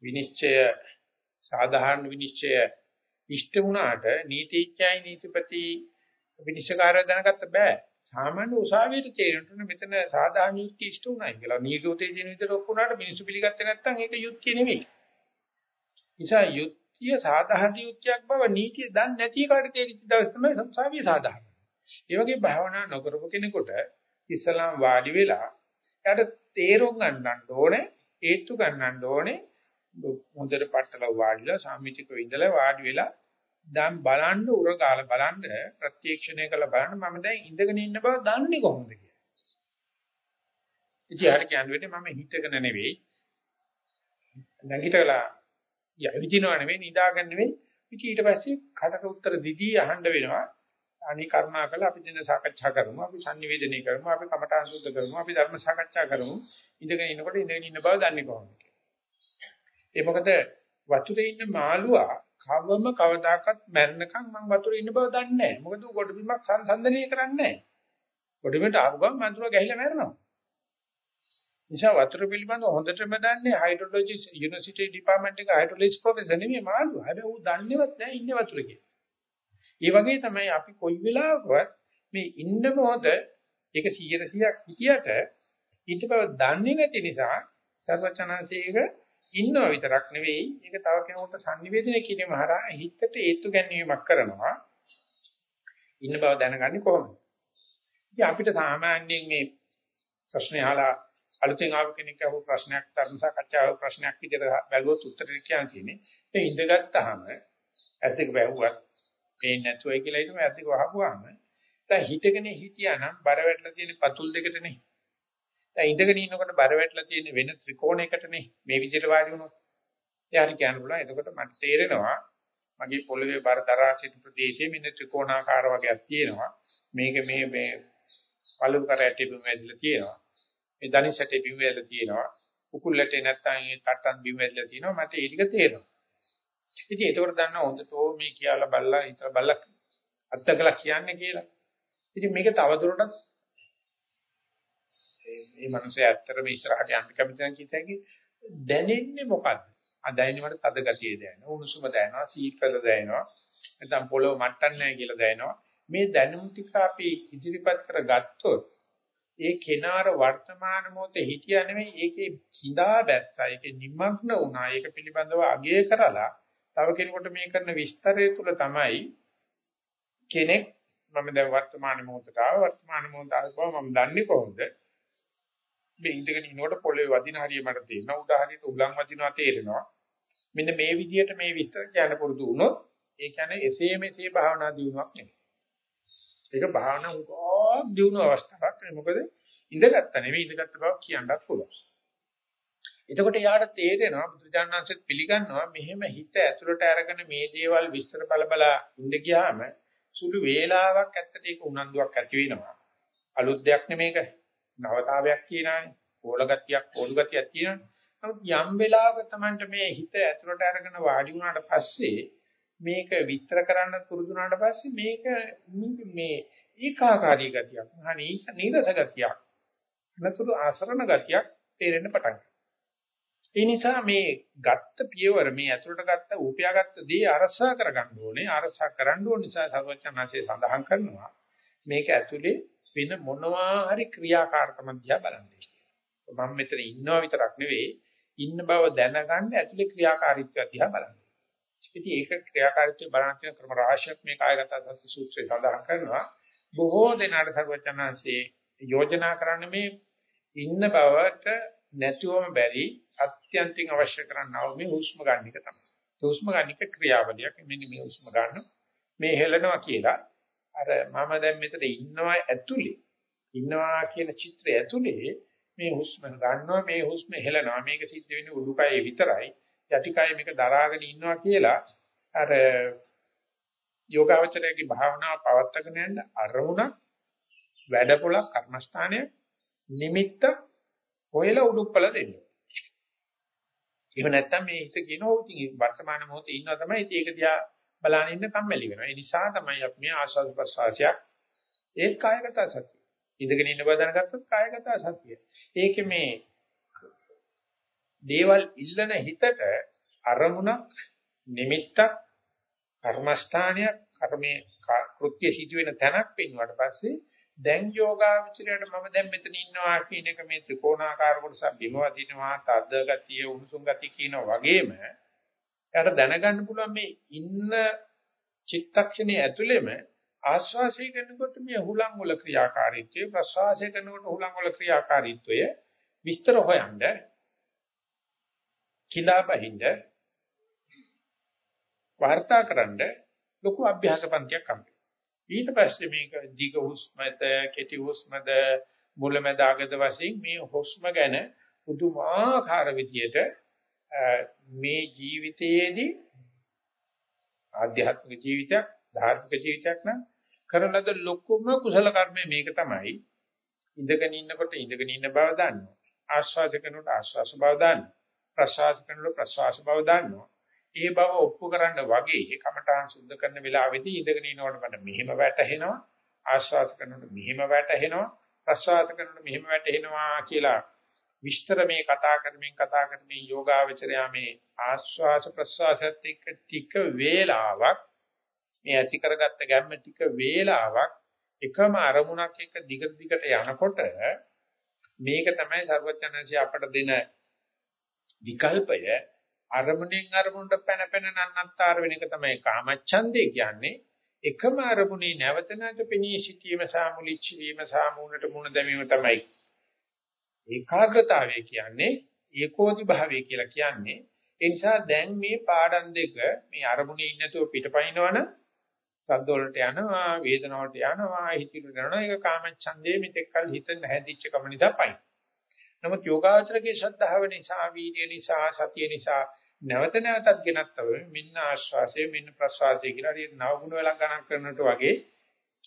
විනිශ්චය සාධාරණ විනිශ්චය ඉෂ්ට වුණාට නීතිඥයි නීතිපති විනිශ්චයකාරය දැනගත්ත බෑ. සාමාන්‍ය උසාවියට තේරෙන්න මෙතන සාධාරණ යුක්ති ඉෂ්ට උනායි කියලා. නීතිෝතේ කියන විදිහට ඔක්කොනාට මිනිස්සු පිළිගත්තේ නැත්නම් ඒක යුක්තිය නෙමෙයි. නිසා යුක්තිය සාධාරණ යුක්තියක් බව නීතිය දන්නේ නැති කාට තේරිච්ච දවස් තමයි උසාවිය සාධාරණ. ඒ වගේ භාවනා නොකරපු කෙනෙකුට ඉස්ලාම් වාඩි වෙලා එයාට තේරුම් ගන්නන්න ඕනේ, හේතු ගන්නන්න ඕනේ. හොඳට පట్టල වාඩිලා සාමිතික විඳලා වාඩි වෙලා දැන් බලන්න උරගාල බලන්න ප්‍රත්‍යක්ෂණය කළ බලන්න මම දැන් ඉඳගෙන ඉන්න බව දන්නේ කොහොමද කියලා. ඉතින් හරිය කියන්නේ මම හිතගෙන නෙවෙයි නැගිටලා යවිදිනව නෙවෙයි නිදාගන්න නෙවෙයි. ඉතින් ඊට පස්සේ කටට උත්තර දිදී අහන්න වෙනවා. අනි කරුණාකල අපි දෙන සාකච්ඡා කරමු. අපි sannivedanaya කරමු. අපි කමඨාන් සුද්ධ කරමු. අපි ධර්ම සාකච්ඡා කරමු. ඉඳගෙන ඉන්නකොට ඉඳගෙන ඉන්න බව දන්නේ කොහොමද කියලා. ඒ මොකද වතුරේ ඉන්න මාළුවා කවම කවදාකවත් මැරෙනකන් මං වතුරේ ඉන්න බව දන්නේ නැහැ. මොකද ඌ ගොඩ බිමක් සංසන්දනය කරන්නේ නැහැ. ගොඩ බිමට ආපු ගමන් මන්තුර ගැහිලා මැරෙනවා. නිසා වතුර පිළිබඳව හොඳටම දන්නේ හයිඩ්‍රොලොජි යුනිවර්සිටි ඩිපාර්ට්මන්ට් එක හයිඩ්‍රොලොජි ප්‍රොෆෙසර් නෙමෙයි මාළුවා. හැබැයි ඌ දන්නේවත් නැහැ ඉන්නේ වතුරේ කියලා. ඒ වගේ තමයි අපි කොයි වෙලාවකවත් මේ ඉන්න මොහොත ඒක 100%ක් හිටියට ඊට බව දන්නේ නැති නිසා සර්වචනාංශයක ඉන්නව විතරක් නෙවෙයි ඒක තව කෙනෙකුට sannivedana කිරීම හරහා හිතට ඒත්තු ගැනීමක් කරනවා ඉන්න බව දැනගන්නේ කොහොමද ඉතින් අපිට සාමාන්‍යයෙන් මේ ප්‍රශ්නේ අහලා අලුතෙන් ආව කෙනෙක් අහපු ප්‍රශ්නයක් ධර්ම සාකච්ඡාව ප්‍රශ්නයක් විදිහට බැලුවොත් උත්තරේ කියන්නේ මේ ඉඳගත්තාම ඇත්තක බැහුවත් පේන්නේ නැතුවයි කියලා හිතමු ඇත්තක වහපුවාම දැන් හිතගෙන හිටියානම් බර වැටලා තියෙන පතුල් දෙකටනේ දැන් ඉඳගෙන ඉන්නකොට බර වැටලා තියෙන වෙන ත්‍රිකෝණයකටනේ මේ විදිහට වාඩි වුණොත්. එයාට කියන්න පුළුවන්. එතකොට මට තේරෙනවා මගේ පොළවේ බර දරා සිට ප්‍රදේශයේ මෙන්න ත්‍රිකෝණාකාර වගේක් තියෙනවා. මේක මේ මේ පළු කරැටි බිම වැදලා තියෙනවා. මේ දණිසටි බිම වැදලා තියෙනවා. උකුල්ලට නැත්තම් ඒ තට්ටන් බිම වැදලා තියෙනවා. මට ඒ ටික තේරෙනවා. ඉතින් ඒකවල දන්න හොඳටෝ මේ කියලා බල්ලා හිතලා බල්ලා අත්තකලා කියන්නේ කියලා. ඉතින් මේක තවදුරටත් මේ මිනිස්සු ඇත්තටම ඉස්සරහට යන්න කැමති නම් කිත හැකි දැනෙන්නේ මොකද්ද? ආ දැනෙන්නේ මට තද ගතිය දැනෙනවා, උණුසුම දැනෙනවා, සීතල දැනෙනවා, නැත්නම් පොළොව මට්ටම් නැහැ කියලා දැනෙනවා. මේ දැනුම් ටික අපි ඉදිරිපත් කරගත්තොත් ඒ කෙනාර වර්තමාන මොහොතේ හිටියා නෙමෙයි ඒකේ හිඳා බැස්සා ඒකේ නිමග්න වුණා ඒක පිළිබඳව අගය කරලා තව කෙනෙකුට මේ කරන විස්තරය තුල තමයි කෙනෙක් මම දැන් වර්තමාන මොහොතට ආව වර්තමාන මොහොත ආව මම දන්නේ කොහොමද මේ ඉඳගෙන ඉනකොට පොළවේ වදින හරිය මට තේරෙනවා. උඩ හරියට උලන් වදිනවා තේරෙනවා. මෙන්න මේ විදිහට මේ විස්තර කියන්න පුරුදු වුණොත් ඒ කියන්නේ එසේ මෙසේ භාවනා දියුණුවක් නෙමෙයි. ඒක භාවනා උගෝක් දියුණු අවස්ථාවක්. මොකද ඉඳගත්ත නෙවෙයි ඉඳගත්ත බව කියන්නත් පුළුවන්. එතකොට යාට තේරෙනවා බුදුජානනාංශත් පිළිගන්නවා මෙහෙම හිත ඇතුළට අරගෙන මේ දේවල් විස්තර බල බල ඉඳ ගියාම සුළු වේලාවක් ඇත්තට ඒක උනන්දුවක් ඇති වෙනවා. අලුත් දෙයක් නෙමේක. නවතාවයක් කියනවානේ. ඕල ගතියක්, ඕලු ගතියක් තියෙනවානේ. නමුත් යම් වෙලාවක Tamanට මේ හිත ඇතුළට අරගෙන වාඩි වුණාට පස්සේ මේක විස්තර කරන්න පුරුදු වුණාට පස්සේ මේක මේ ඒකාකාරී ගතියක්, හනි නීරස ගතියක්, නතුරු ආසරණ ගතියක් තේරෙන්න පටන් ඒ නිසා මේ ගත්ත පියවර මේ ඇතුළට ගත්ත උපයාගත්ත දේ අරසා කරගන්න ඕනේ. අරසා කරන්න ඕන නිසා සර්වඥාන්සේ සඳහන් කරනවා මේක ඇතුලේ වෙන මොනවා හරි ක්‍රියාකාරකම දිහා බලන්නේ කියලා. මම මෙතන ඉන්නවා විතරක් නෙවෙයි ඉන්න බව දැනගන්න ඇතුලේ ක්‍රියාකාරීත්වය දිහා බලන්න. ඉතින් ඒක ක්‍රියාකාරීත්වය බලන තියෙන ක්‍රම රාශියක් මේ කායගත සති සූත්‍රයේ සඳහන් කරනවා. බොහෝ දෙනාට සර්වචනanse යෝජනා කරන්න මේ ඉන්න බවට නැතුවම බැරි අත්‍යන්තින් අවශ්‍ය කරන්නා වූ මේ හුස්ම ගන්න එක තමයි. හුස්ම ගන්න එක ක්‍රියාවලියක්. මෙන්න මේ හුස්ම ගන්න මේ හෙලනවා කියලා අර මම දැන් මෙතන ඉන්නවා ඇතුලේ ඉන්නවා කියන චිත්‍රය ඇතුලේ මේ හුස්ම ගන්නවා මේ හුස්ම හෙලනවා මේක සිද්ධ වෙන්නේ උඩුකයේ විතරයි යටිකය මේක දරාගෙන ඉන්නවා කියලා අර යෝගාවචරයේ භාවනාව පවත්වාගෙන යන්න අරමුණ වැඩපොළ කර්මස්ථානය නිමිත්ත හොයලා උඩුප්පල දෙන්න. එහෙම නැත්නම් මේ හිත කියනවා ඉතින් වර්තමාන මොහොතේ ඉන්නවා තමයි ඉතින් ඒක දිහා බලන ඉන්න කම්මැලි වෙනවා. ඒ නිසා තමයි අපි මේ ආස්වාද ප්‍රසආසයක් ඒත් කායගත සතිය. ඉඳගෙන ඉන්න බව දැනගත්තොත් කායගත සතිය. ඒකේ මේ දේවල් ඉල්ලන හිතට අරමුණක් නිමිත්තක් කර්මස්ථානයක් කර්මයේ කෘත්‍ය සිදු වෙන තැනක් පෙන්වුවාට පස්සේ දැන් යෝගාවචරයට මම දැන් මෙතන ඉන්නවා කියන එක මේ ත්‍රිකෝණාකාර කොටස බිම වදිනවා තද ගතිය උණුසුම් ගතිය කියන වගේම එයාට දැනගන්න පුළුවන් මේ ඉන්න චිත්තක්ෂණයේ ඇතුළෙම ආශ්වාසය කරනකොට මේ හුලං වල ක්‍රියාකාරීත්වය ප්‍රශ්වාසය කරනකොට හුලං වල ක්‍රියාකාරීත්වය විස්තර හොයන්න කිලා බහින්ද වාර්තාකරනද ලොකු අභ්‍යාස පන්තියක් හම්බෙනවා. ඊට පස්සේ මේක දිග හුස්මද කෙටි හුස්මද මුලමෙද අගද වශයෙන් මේ හුස්ම ගැන පුදුමාකාර විදියට මේ ජීවිතයේදී ආධ්‍යාත්මික ජීවිතයක් ධාර්මික ජීවිතයක් නම් කරන ලද ලොකුම කුසල කර්මය මේක තමයි. ඉඳගෙන ඉන්නකොට ඉඳගෙන ඉන්න බව දන්නවා. ආශ්වාස කරනකොට ආශ්වාස බව දන්නවා. ප්‍රශ්වාස කරනකොට ප්‍රශ්වාස බව දන්නවා. ඒ බව ඔප්පු කරන්න වගේ කමඨාන් සුද්ධ කරන වෙලාවෙදී ඉඳගෙන ඉනකොට මට මෙහෙම වැටහෙනවා. ආශ්වාස කරනකොට මෙහෙම වැටහෙනවා. ප්‍රශ්වාස කරනකොට මෙහෙම වැටහෙනවා කියලා විස්තර මේ කතා කරමින් කතා කරමින් යෝගාවචරයා මේ ආශ්වාස ප්‍රශ්වාසයත් එක්ක ටික වේලාවක් මේ ඇති කරගත්ත ගැම්ම ටික වේලාවක් එකම අරමුණක් එක්ක දිගට දිගට යනකොට මේක තමයි සර්වඥාන්සේ අපට දෙන විකල්පය අරමුණෙන් අරමුණට පැන පැන නන්නත්තර වෙන එක තමයි කාමච්ඡන්දේ කියන්නේ. එකම අරමුණේ නැවත නැවත පෙනී සිටීම සාමුලිච්ච වීම සාමුණට මුණ දැමීම තමයි ඒකාග්‍රතාවය කියන්නේ ඒකෝදි භාවය කියලා කියන්නේ. ඒ නිසා දැන් මේ පාඩම් දෙක මේ අරමුණේ ඉන්නතෝ පිටපයින්නවනම් සද්ද වලට යනවා වේදන වලට යනවා හිතිලට යනවා. ඒක කාමච්ඡන්දේ මෙතෙක් කල හිතෙන් හැදිච්ච කම නිසා පයි. නමුත් යෝගාචරකේ ශ්‍රද්ධාව නිසා වීර්ය නිසා සතිය නිසා නැවත නැවතත් ගෙනත්තව මෙන්න ආශ්වාසය මෙන්න ප්‍රශ්වාසය කියලා හරි නවගුණ වෙලා ගණන් කරනකොට වගේ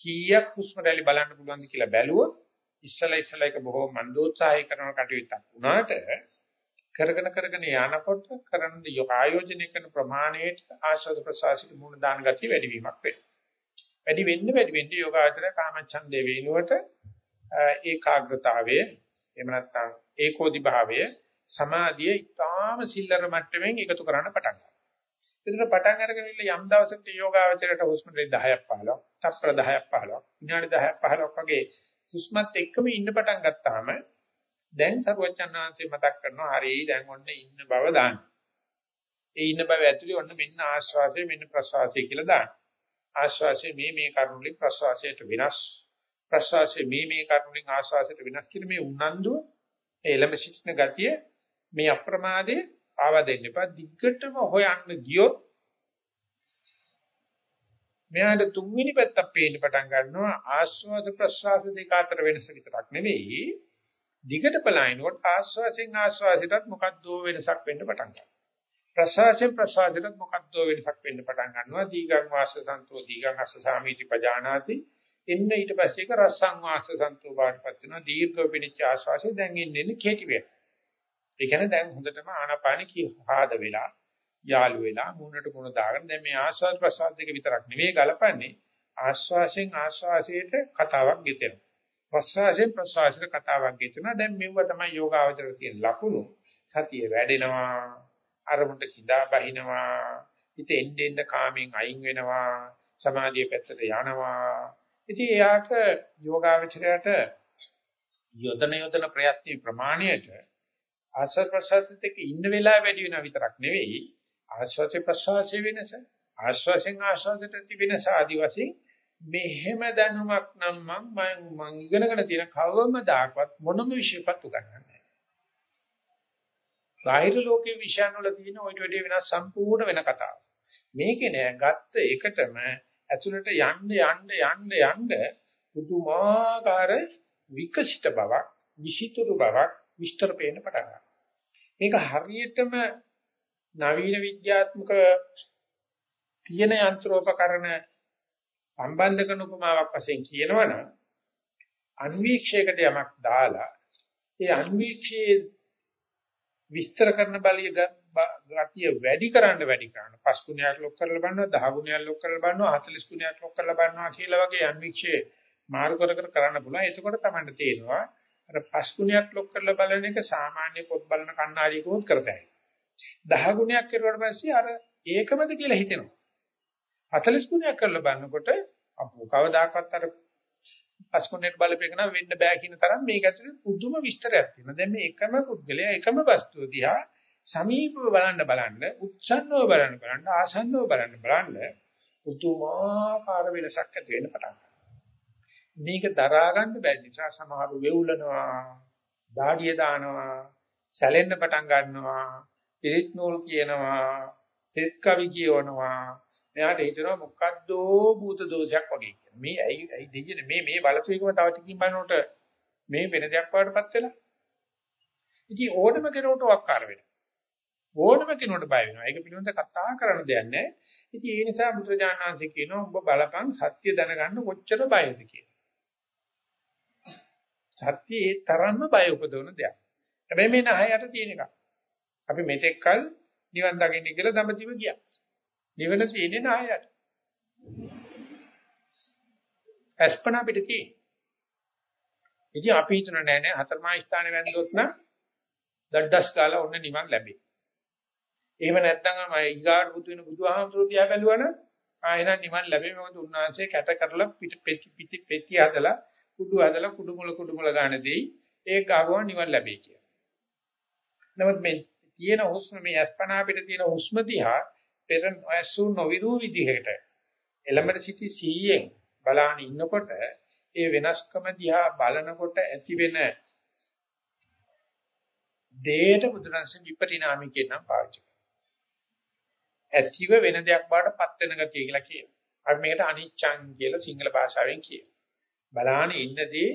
කීයක් හුස්ම රැලි බලන්න පුළුවන්ද කියලා බැලුවොත් ඉස්සලා ඉස්සලා එක බොහෝ මන්දෝත්සාහය කරන කටයුත්තක් වුණාට කරගෙන කරගෙන යනකොට කරන ආයෝජනය කරන ප්‍රමාණයට ආශ්වාස ප්‍රශ්වාසයට මුණ දාන ගතිය වැඩි වීමක් වෙනවා. වැඩි වෙන්න වැඩි වෙන්න යෝගාචර කාමච්ඡන්දේ වෙනුවට ඒකාග්‍රතාවය එහෙම නැත්නම් ඒකෝදි භාවය සමාධිය ඊටාම සිල්ලර මට්ටමින් එකතු කරන්න පටන් ගන්නවා. එතන පටන් අරගෙන ඉන්න යම් දවසක යෝගාවචරයට හුස්ම රටේ 10ක් 15ක්, තප්පර 10ක් 15ක්, විනාඩි 10ක් 15ක් වගේ හුස්මත් එක්කම ඉන්න පටන් ගත්තාම දැන් සරුවචනාංශේ මතක් කරනවා හරි දැන් ඔන්න ඉන්න බව දාන්න. ඒ ඉන්න බව ඇතුලේ ඔන්න මෙන්න ආශ්වාසය මෙන්න ප්‍රශ්වාසය කියලා දාන්න. ආශ්වාසය මේ මේ කරුණුලින් ප්‍රශ්වාසයට වෙනස්. ප්‍රශ්වාසය මේ මේ කරුණුලින් ආශ්වාසයට වෙනස් කියන මේ උනන්දුව ඒ එළඹ සිටින ගතිය මේ අප්‍රමාදයේ ආවා දෙන්න එපා. දිග්ගටම හොයන්න ගියොත් මෙයාට තුන්වෙනි පැත්තක් පේන්න පටන් ගන්නවා ආශ්වාස ප්‍රශ්වාස දෙක අතර වෙනස විතරක් නෙවෙයි දිගට බලනකොට ආශ්වාසයෙන් ආශ්වාසයටත් මොකක්දෝ වෙනසක් වෙන්න පටන් ගන්නවා. ප්‍රශ්වාසයෙන් ප්‍රශ්වාසයටත් මොකක්දෝ වෙනසක් වෙන්න පටන් ගන්නවා. දීගං වාස සන්තෝ දීගං අස්ස සාමීති පජානාති. එන්න ඊට පස්සේ ඒක රසං වාස සන්තෝ බාටපත් වෙනවා. දීර්ඝ පිනිච්ච ආශ්වාසය දැන් එන්නේ කෙටි වෙනවා. ඒ කියන්නේ දැන් හොඳටම ආනාපාන කීහාද වෙලා යාළු වෙලා මුණට මුණ දාගෙන දැන් මේ ආශ්වාස ප්‍රශ්වාස දෙක විතරක් නෙවෙයි ගලපන්නේ ආශ්වාසයෙන් ආශ්වාසයට කතාවක් ගෙතෙනවා. ප්‍රශ්වාසයෙන් ප්‍රශ්වාසයට කතාවක් ගෙතනවා. දැන් මෙව තමයි යෝගාවචර තියෙන ලකුණු. සතිය වැඩෙනවා. අරමුණට කිඳා බහිනවා. හිත එන්න එන්න කාමෙන් අයින් වෙනවා. සමාධිය පැත්තට යනවා. ඉතින් එයාට යෝගාවචරයට යොදන යොදන ප්‍රයත්න ප්‍රමාණයට ආශ්වාස ප්‍රශ්වාසෙත් එක්ක ඉන්න වෙලාව වැඩි වෙනවා විතරක් නෙවෙයි ආශ්වාසයේ ප්‍රශ්වාසයේ වෙනස ආශ්වාසයෙන් ආශ්වාසයට ඇති වෙනස ආදි වශයෙන් මෙහෙම දැනුමක් නම් මම මම ඉගෙනගෙන තියෙන කවමදාකවත් මොනම විශේෂයක් උගන්වන්නේ නැහැ. බාහිර ලෝකයේ විෂයන් වල තියෙන ඔයිට වැඩි වෙනස් සම්පූර්ණ වෙන කතාවක්. මේකේ නෑ ගත්ත එකටම ඇතුළට යන්න යන්න යන්න යන්න පුදුමාකාර විකසිත බවක්, විචිතුරු බවක් විස්තර පේන්න පටන් ගන්නවා. මේක හරියටම නවීන විද්‍යාත්මක තියෙන යන්ත්‍රෝපකරණ සම්බන්ධ කරන උපමාවක් වශයෙන් කියනවනම් අන්වීක්ෂයකට යමක් දාලා ඒ අන්වීක්ෂයේ විස්තර කරන බලිය ගතිය වැඩි කරන්න වැඩි කරන්න පස් ගුණයක් ලොක් කරලා බලනවා 10 ගුණයක් ලොක් කරලා බලනවා 40 ගුණයක් ලොක් කරලා බලනවා කියලා වගේ අන්වීක්ෂයේ මාරු කර කර කරන්න පුළුවන්. එතකොට තමයි තේරෙනවා අර පස් ගුණයක් ලොක් කරලා බලන එක සාමාන්‍ය පොත් බලන කණ්ණාඩියකවත් කරතයි. දහ ගුණයක් කරුවාට පස්සේ අර ඒකමද කියලා හිතෙනවා. 40 ගුණයක් කරලා බලනකොට අපෝ කවදාකවත් අර පස් ගුණයට බලපෑක නම් වෙන්න බෑ කියන තරම් මේක ඇතුලේ පුදුම විස්තරයක් තියෙනවා. දැන් මේ එකම පුද්ගලයා එකම වස්තුව දිහා සමීපව බලන්න බලන්න උත්සන්නව බලන්න බලන්න ආසන්නව බලන්න බලන්න පුදුමාකාර වෙනසක් ඇති වෙන්න පටන් මේක දරා ගන්න බැරි නිසා සමහරු වෙවුලනවා, දාඩිය දානවා, සැලෙන්න පටන් ගන්නවා, පිරිත් නූල් කියනවා, තෙත් කවි කියවනවා. මෙයාට හිතෙනවා මොකද්ද භූත දෝෂයක් වගේ කියලා. මේ ඇයි ඇයි දෙන්නේ මේ මේ බලපෑකම තව ටිකකින් බලනකොට මේ වෙන දෙයක් වඩටපත් වෙලා. ඉතින් ඕනම කෙනෙකුට වක්කාර වෙනවා. ඕනම කෙනෙකුට බය වෙනවා. ඒක පිළිබඳව කතා කරන්න දෙයක් නැහැ. ඉතින් ඒ නිසා බුදුරජාණන් වහන්සේ කියනවා ඔබ බලපං සත්‍ය දැනගන්න කොච්චර බයද කියලා. සත්‍ය ඒ තරම්ම බය උපදවන දෙයක්. හැබැයි මේ නහයට තියෙන එක. අපි මෙතෙක් කල නිවන් දකින්න කියලා දඹදිව ගියා. නිවන තියෙන්නේ නහයට. අස්පනා පිට තියෙන. ඉතින් අපි හිතන නෑ නෑ හතරමා ස්ථානේ වැන්දොත් නම් දඩඩස් කාලා ඔන්න නිවන් ලැබේ. එහෙම නැත්නම් මම ඊගාට බුදු වෙන බුදුහාමුදුරුවෝ දිහා බැලුවනම් ආයෙත් නිවන් ලැබෙයි. මොකද උන්වහන්සේ කැට කරලා පිට පිටි පෙට්ටි හදලා කුඩු හදලා කුඩු මුල කුඩු මුල ගන්න දෙයි. ඒක ආවම නිවන් ලැබෙයි කියලා. නමුත් මේ තියෙන හුස්ම මේ අස්පනා පිට තියෙන හුස්ම දිහා පෙර ඇසු නොවිරු විදිහට එළඹට සිටි 100න් බලාන ඉන්නකොට ඒ වෙනස්කම දිහා බලනකොට ඇති වෙන දේට බුදුරන්සේ විපරිණාමිකේ නම් පාවිච්චි ඇතිව වෙන දෙයක් බවට පත් වෙන ගතිය කියලා කියනවා. අපි මේකට අනිච්ඡං කියලා සිංහල භාෂාවෙන් කියනවා. බලාන ඉන්නදී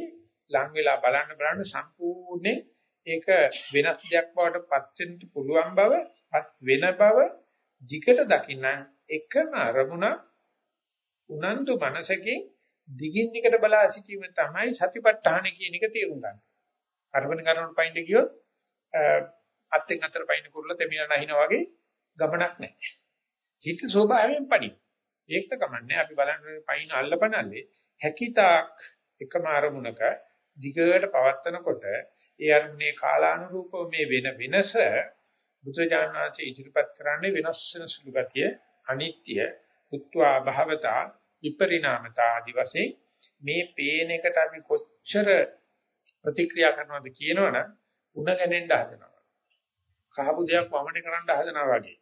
ලං වෙලා බලන්න බලන්න සම්පූර්ණයෙන් ඒක වෙනස් දෙයක් බවට පත් වෙන්න පුළුවන් බව වෙන බව ධිකට දකින්න එකම අරමුණ උනන්දු මනසකින් දිගින් දිගට බලා සිටීම තමයි සතිපට්ඨාන කියන එක තේරුම් ගන්න. අරමුණ කරනකොට පයින්ට ගියොත් අත්ෙන් අතර පයින් කුරුල්ල තෙමිලා නැහිනා වගේ ගමනක් නැහැ. හිත ස්වභාවයෙන් පණි. ඒක කමන්නේ අපි බලන්නේ පයින් අල්ලපනල්ලේ හැකිතාක් එකම අරමුණක දිගට පවත්නකොට ඒ අරමුණේ කාලානුරූපව මේ වෙන වෙනස බුදුජානනාචේ ඉදිරිපත් කරන්නේ වෙනස් වෙන සුළු ගතිය අනිත්‍ය උත්වා භවතා විපරිණාමතා ආදි වශයෙන් මේ පේන එකට අපි කොච්චර ප්‍රතික්‍රියා කරනවද කියනවනම් උණ ගැනෙන්න හදනවා. කහපු දෙයක් වමනේ කරන්න හදනවා වගේ.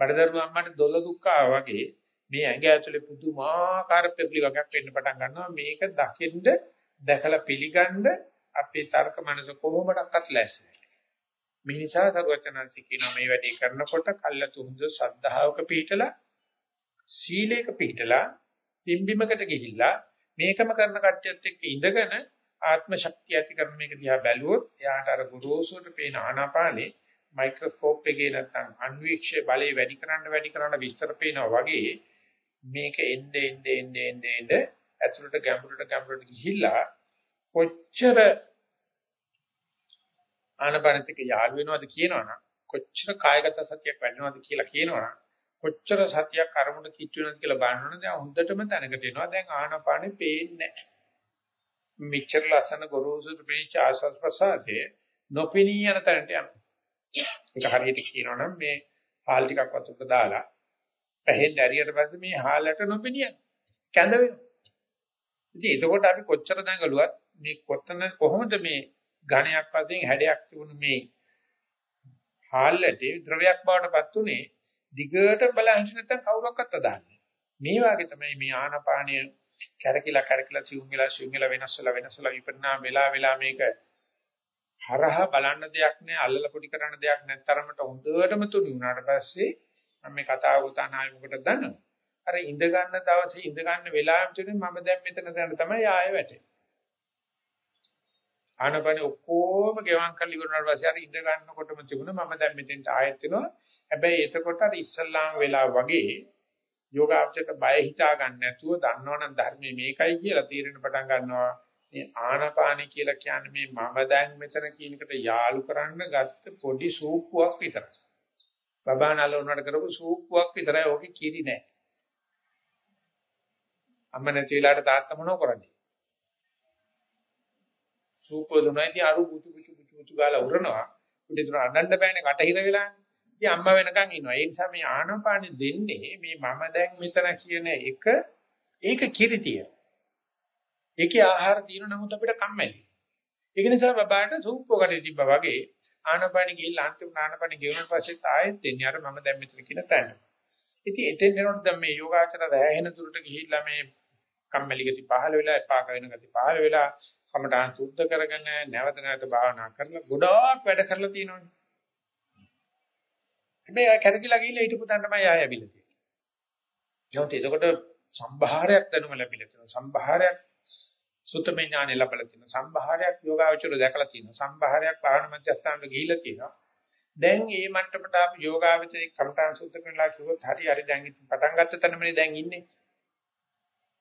බඩදරු අම්මට දොළ දුක්ඛා වගේ මේ ඇඟ ඇතුලේ පුදුමාකාර පෙරලි වගේක් වෙන්න පටන් ගන්නවා මේක දකින්න දැකලා පිළිගන්න අපේ තර්ක මනස කොහොමඩක්වත් ලැස්ති නැහැ. මේ නිසා සරුවචනන්සි කියනවා මේ වැඩේ කරනකොට කල්ලාතු හොඳ ශ්‍රද්ධාවක පිහිටලා සීලයක පිහිටලා පිම්බිමකට ගිහිල්ලා මේකම කරන කට්ටියත් එක්ක ඉඳගෙන ආත්ම ශක්තිය ඇති කරන මේක දිහා බැලුවොත් එයාට අර ගුරුසුට පේන ආනාපානේ මයික්‍රොස්කෝප් එකේ නැත්තම් අන්වීක්ෂය බලය වැඩි කරන්න වැඩි කරන්න විස්තර පේනවා වගේ මේක එnde ende ende ende ende ඇතුළට ගැඹුරට ගැඹුරට ගිහිල්ලා කොච්චර ආනපනතික යාළු වෙනවද කියනවනම් කොච්චර කායගත සතියක් වැඩනවද කියලා කියනවනම් කොච්චර සතියක් අරමුණ කිච්චු වෙනවද කියලා බලනවනම් දැන් හොඳටම දැනගට එනවා දැන් ආනපානෙ පේන්නේ නැහැ. මෙච්චර ලස්සන ගොරෝසුට පේච්ච ආස්වාස් ප්‍රසආසයේ නොපෙනී යන තැනට යනවා. ඒක හරියට කියනවනම් මේ හාල් ටිකක් වතුරට දාලා පැහෙන්න ඇරියට පස්සේ මේ හාලට නොපෙනියන කැඳ වෙනවා. ඉතින් එතකොට අපි කොච්චර දඟලුවත් මේ කොතන කොහොමද මේ ඝණයක් වශයෙන් හැඩයක් තිබුණු මේ හාල්ලට ද්‍රවයක් බවටපත් උනේ දිගට බලහින්න නැත්නම් කවුරක්වත් අදහන්නේ. මේ වාගේ තමයි මේ ආනපානීය කැරකිලා කැරකිලා සිුම් වෙලා සිුම් වෙලා වෙනස් වෙලා වෙනස් වෙලා විපරිණාම වෙලා වෙලා මේක හරහා බලන්න දෙයක් නැහැ අල්ලලා පොඩි කරන්න දෙයක් නැත්තරමට හොඳටම තුනි වුණාට පස්සේ මම මේ කතාව උතානායි මොකටද දන්නවද අර ඉඳ ගන්න දවසේ ඉඳ ගන්න වෙලාවෙම තුනේ මම දැන් මෙතන දැන් තමයි ආයෙ වැටෙන්නේ ආනපන ඔක්කොම ගෙවම් කරලා ඉවරනාට පස්සේ අර ඉඳ ගන්නකොටම තිබුණා මම දැන් මෙතෙන්ට ආයෙත් වෙනවා හැබැයි එතකොට අර ඉස්සල්ලාම වෙලා වගේ යෝගාචරයට බය හිතා ගන්න නැතුව දන්නවනම් ධර්මයේ මේකයි කියලා තීරණ පටන් ගන්නවා. මේ ආනාපාන කියලා කියන්නේ මේ මම දැන් මෙතන කියන එකට යාලු කරන්න ගත්ත පොඩි සූප්පුවක් විතරයි. බබා නලවනට කරපු සූප්පුවක් විතරයි ඕකේ කිරි නෑ. අම්ම නැති වෙලාවට තාත්තා මොනව කරන්නේ? සූපෝදනයි ඉතින් අරු පුචු පුචු පුචු පුචු ගාලා උරනවා. උඩ තුන අඬන්න බෑනේ කටහිර වෙලානේ. ඉතින් අම්මා වෙනකන් ඉන්නවා. ඒ නිසා මේ ආනපානෙ දෙන්නේ මේ මම දැන් මෙතන කියන එක ඒක කිරිතිය. ඒකේ ආහාර තියෙන නමුත් අපිට කම්මැලි. ඒක නිසා බබාට සූප්පෝ කටේ තිබ්බා වගේ ආනපානෙ ගිහිල්ලා අන්තිම ආනපානෙ ගෙවුනට පස්සේ ආයෙත් දෙන්නේ අර මම දැන් මෙතන කියන තැන. ඉතින් එතෙන් එනකොට දැන් මේ යෝගාචර දැහැහෙන තුරට ගිහිල්ලා මේ කම්මැලි ගති පහළ වෙලා එපා වෙන ගති පහළ වෙලා කමඨාන් සුද්ධ කරගෙන නැවත නැවත භාවනා කරලා ගොඩාක් වැඩ කරලා තියෙනවනේ. හැබැයි ආ කරකිලා ගිහිල්ලා හිටපු තැන තමයි ආය ඇවිල්ලා තියෙන්නේ. ඒකට එතකොට සම්භාරයක් දැනුම ලැබිලා තියෙනවා. සම්භාරයක් සුතමේ ඥානෙ ලැබලා තියෙනවා. සම්භාරයක් යෝගාවචර දැකලා තියෙනවා. සම්භාරයක් භාවනා මධ්‍යස්ථානට ගිහිල්ලා තියෙනවා. දැන් මේ මට්ටමට අපි යෝගාවචරේ කමඨාන් සුද්ධ කරලා කිව්වොත් හරි හරි දැන් ඉතින් පටන් ගත්ත තැනමනේ දැන් ඉන්නේ.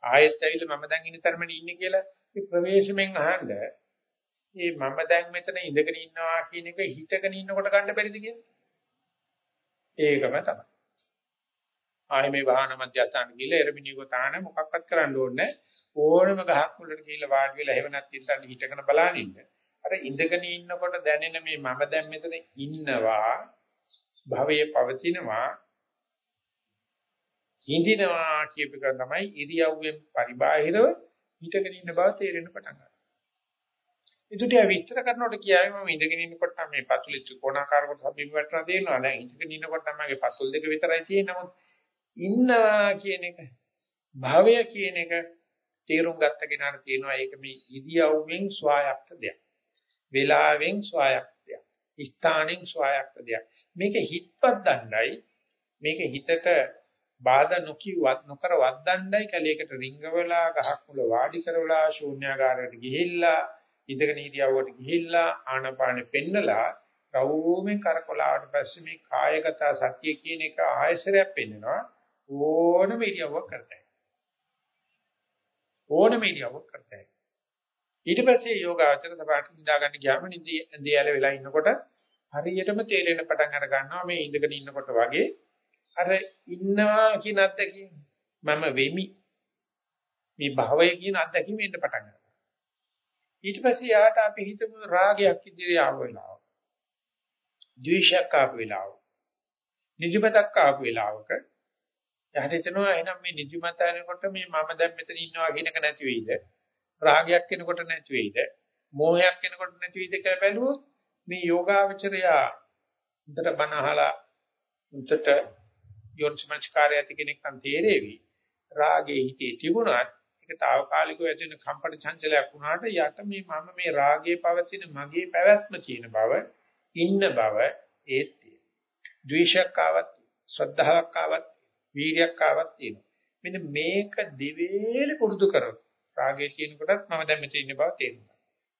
ආයෙත් ඇවිල්ලා මම දැන් ඉන්න තරමනේ ඉන්නේ කියලා මේ ප්‍රවේශමෙන් අහන්න මේ මම දැන් මෙතන ඉඳගෙන ඉන්නවා කියන එක හිතගෙන ඉන්නකොට ගන්න බැරිද කියලා ඒකම තමයි ආයෙ මේ වාහන මධ්‍යස්ථාන ගිහලා එරමිනියක තාන මොකක්වත් කරන්න ඕනේ ඕනම ගහක් මුලට ගිහලා වාඩි වෙලා එහෙවනත් ඉල්ලන්න හිටගෙන බලන ඉන්න අර ඉඳගෙන ඉන්නකොට දැනෙන මේ මම දැන් මෙතන ඉන්නවා භවයේ පවතිනවා හිඳිනවා කියප එක තමයි ඉරියව්වෙන් පරිබාහිරව හිටගෙන ඉන්න බව තේරෙන්න පටන් ගන්නවා. ඒකට ඒ විස්තර කරනකොට කියයි මම ඉඳගෙන ඉන්නකොට මේ පතුලේ ත්‍රිකෝණාකාර කොට සම්බිම් වැටලා තියෙනවා. දැන් ඉඳගෙන ඉන්නකොට මගේ පතුල් දෙක විතරයි තියෙන්නේ. නමුත් ඉන්නවා කියන එක භාවය කියන එක තේරුම් ගත්ත කෙනාට තියෙනවා ඒක මේ ඉරියව්වෙන් ස්වායක්ත දෙයක්. වේලාවෙන් ස්වායක්ත දෙයක්. ස්ථානෙන් ස්වායක්ත දෙයක්. මේක හිතවත් දණ්ඩයි මේක හිතට බාධා නොකියවත් නොකර වද්දණ්ඩයි කැලේකට රිංගවලා ගහක් මුල වාඩි කරවලා ශූන්‍යාකාරයට ගිහිල්ලා ඉඳගෙන හිටියවට ගිහිල්ලා ආනපානෙ පෙන්නලා රවුමෙන් කරකොලාවට පස්සේ මේ කායගත සත්‍ය කියන එක ආයසරයක් පෙන්නනවා ඕනම ඉරියව්වක් කරතයි ඕනම ඉරියව්වක් කරතයි ඊට පස්සේ යෝගාචර සපාට නිදා ගන්න ගියාම නිදි ඇඳියල වෙලා ඉන්නකොට හරියටම තේරෙන පටන් අර ගන්නවා මේ ඉඳගෙන ඉන්නකොට වගේ. අර ඉන්නවා කියන අත්දැකීම. මම වෙමි. මේ භවය කියන අත්දැකීම එන්න පටන් ගන්නවා. ඊට පස්සේ යාට අපි හිතමු රාගයක් ඉදිරිය ආව වෙලාව. ද්වේෂයක් ආව වෙලාව. නිදිමතක් ආව වෙලාවක යාට හිතනවා එහෙනම් මේ නිදිමත යනකොට මේ මම දැන් මෙතන ඉන්නවා කියන එක නැති වෙයිද? රාගයක් කෙනකොට නැති වෙයිද? මෝහයක් කෙනකොට නැති වෙයිද කියලා බැලුවොත් මේ යෝගාවචරයා උන්ට බනහලා උන්ට යොන්ස්මංස්කාරය ඇති කෙනෙක් නම් තේරෙවි. රාගේ හිතේ තිබුණත් ඒක తాවකාලිකව ඇති වෙන කම්පන චංචලයක් වුණාට යට මේ මම මේ රාගයේ පවතින මගේ පැවැත්ම කියන බව ඉන්න බව ඒත් ද්වේෂයක් ආවත් ශ්‍රද්ධාවක් ආවත් වීර්යයක් ආවත් තියෙනවා. මෙන්න මේක දෙවේල පුරුදු කරොත් රාගයේ තියෙන කොටත් මම දැන් මෙතන ඉන්න බව තේරෙනවා.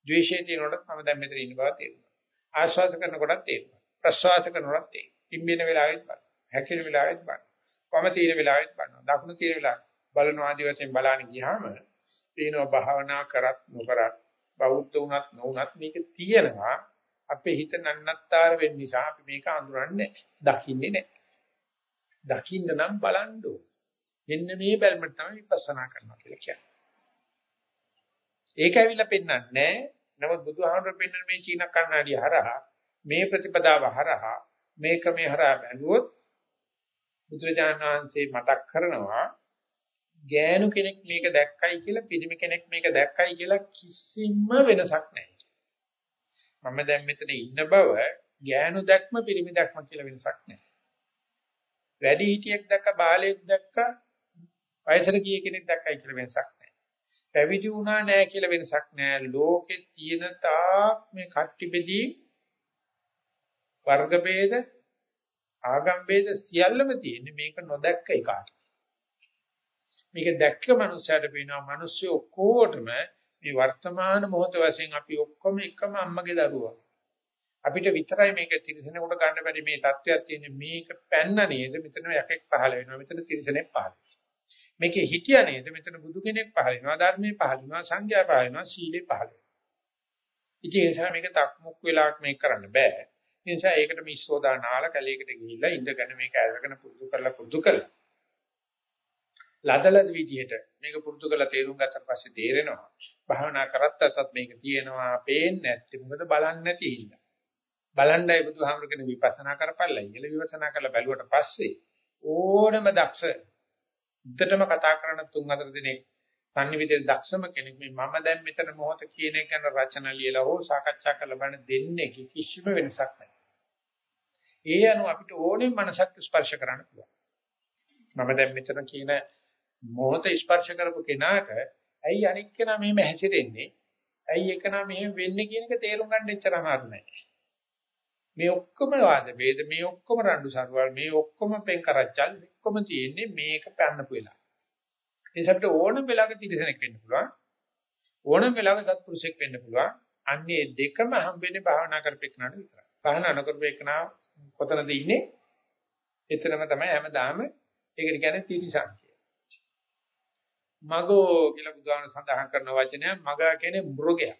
ද්වේෂයේ තියෙන කොටත් මම දැන් මෙතන ඉන්න බව තේරෙනවා. ආශ්වාස කරන කොටත් තේරෙනවා. ප්‍රශ්වාස කරන කොටත් තේරෙනවා. පිම්බෙන වෙලාවෙත් බලන්න. හැකින වෙලාවෙත් බලන්න. වම තියෙන වෙලාවෙත් බලනවා. දකුණු තියෙන වෙලාව බලන ආදි වශයෙන් බලන්න ගියාම පේනවා භාවනා කරත් නොකරත් බෞද්ධ වුණත් නොවුණත් මේක තියෙනවා. අපේ හිත නන්නත්තර වෙන්න නිසා අපි මේක අඳුරන්නේ දකින්නේ නැහැ. දකින්න නම් බලන්න ඕන. මෙන්න මේ බැල්මට තමයි විපස්සනා කරනවා කියලා කියන්නේ. ඒක ඇවිල්ලා පෙන්වන්නේ නැහැ. නමුත් බුදුහාමුදුරුවෝ පෙන්වන මේ චීන කන්නාඩිය හරහා මේ ප්‍රතිපදාව හරහා මේක මේ හරහා බැලුවොත් බුදුරජාණන් වහන්සේ මතක් කරනවා ගෑනු කෙනෙක් මේක දැක්කයි කියලා පිරිමි කෙනෙක් මේක දැක්කයි කියලා කිසිම වෙනසක් නැහැ. මම දැන් මෙතන ඉන්න බව ගෑනු දැක්ම පිරිමි දැක්ම කියලා වෙනසක් නැහැ. වැඩි හිටියෙක් දැක්ක බාලයෙක් දැක්ක වයසට ගිය කෙනෙක් දැක්කයි කියලා වෙනසක් නැහැ. පැවිදි වුණා නැහැ කියලා වෙනසක් නැහැ. ලෝකේ තියෙන තාක් මේ කට්ටි බෙදී වර්ග ભેද ආගම් ભેද සියල්ලම තියෙන්නේ මේක නොදැක්ක එකට. මේක දැක්ක මනුස්සයට පේනවා මිනිස්සු ඔක්කොටම මේ වර්තමාන මොහොත වශයෙන් අපි ඔක්කොම එකම අම්මගේ දරුවා. අපිට විතරයි මේක තිරසනෙකුට ගන්න බැරි මේ தත්වයක් තියෙන්නේ. මේක පැන්න නේද? මෙතන යකෙක් පහල වෙනවා. මෙතන තිරසනෙක් පහල මේකේ හිටියා නේද? මෙතන බුදු කෙනෙක් පහල වෙනවා. ධර්මයේ පහල වෙනවා. සංඝයා පහල වෙනවා. සීලේ පහල වෙනවා. ඉතින් ඒ නිසා මේක තක්මුක් වෙලාවක් මේක කරන්න බෑ. ඒ නිසා ඒකට මිස්සෝදා නාල කැලේකට ගිහිල්ලා ඉඳගෙන මේක අරගෙන පුරුදු කරලා පුරුදු කරලා ලදලද විදිහට මේක පුරුදු කරලා තේරුම් ගත්තට පස්සේ තේරෙනවා. භාවනා කරත්තත් මේක තියෙනවා. පේන්නේ නැත්තේ. මොකද බලන්නේ නැති හින්දා. බලන්නයි බුදුහාමුදුරගෙන විපස්සනා කරපළයි කියලා විපස්සනා කරලා බැලුවට පස්සේ ඕනම දක්ෂ උද්දටම කතා කරන තුන් හතර දිනක් සංනිවිදේ දක්ෂම කෙනෙක් මේ මම දැන් මෙතන මොහොත කියන එක ගැන රචන ලියලා හෝ සාකච්ඡා කරලා බලන දෙන්නේ කිසිම වෙනසක් නැහැ. ඒ අනුව අපිට ඕනේ මනසක් ස්පර්ශ කරන්න පුළුවන්. මම දැන් මෙතන කියන මොහොත ස්පර්ශ කරපු කෙනාට ඇයි අනික් කෙනා මෙහෙම හැසිරෙන්නේ? ඇයි එකනා මෙහෙම වෙන්නේ කියන එක තේරුම් ගන්න එච්චර අමාරු නෑ. මේ ඔක්කොම වාද ભેද මේ ඔක්කොම රණ්ඩු සරුවල් මේ ඔක්කොම පෙන් කරච්චල් ඔක්කොම තියෙන්නේ මේක පැන්නපු වෙලා. ඒ සබ්ද ඕනම වෙලාවක තිරසනෙක් වෙන්න පුළුවන්. ඕනම වෙලාවක සත්පුරුෂයෙක් වෙන්න පුළුවන්. අන්නේ දෙකම හම්බෙන්නේ භාවනා කරපෙන්නාට විතරයි. භාවනා නොකරපෙන්නා කොතනද ඉන්නේ? එතරම් තමයි හැමදාම ඒකට කියන්නේ තිරිසන් කියලා. මගෝ කියලා බුදුහාම සඳහන් කරන වචනය මගා කියන්නේ මෘගයා.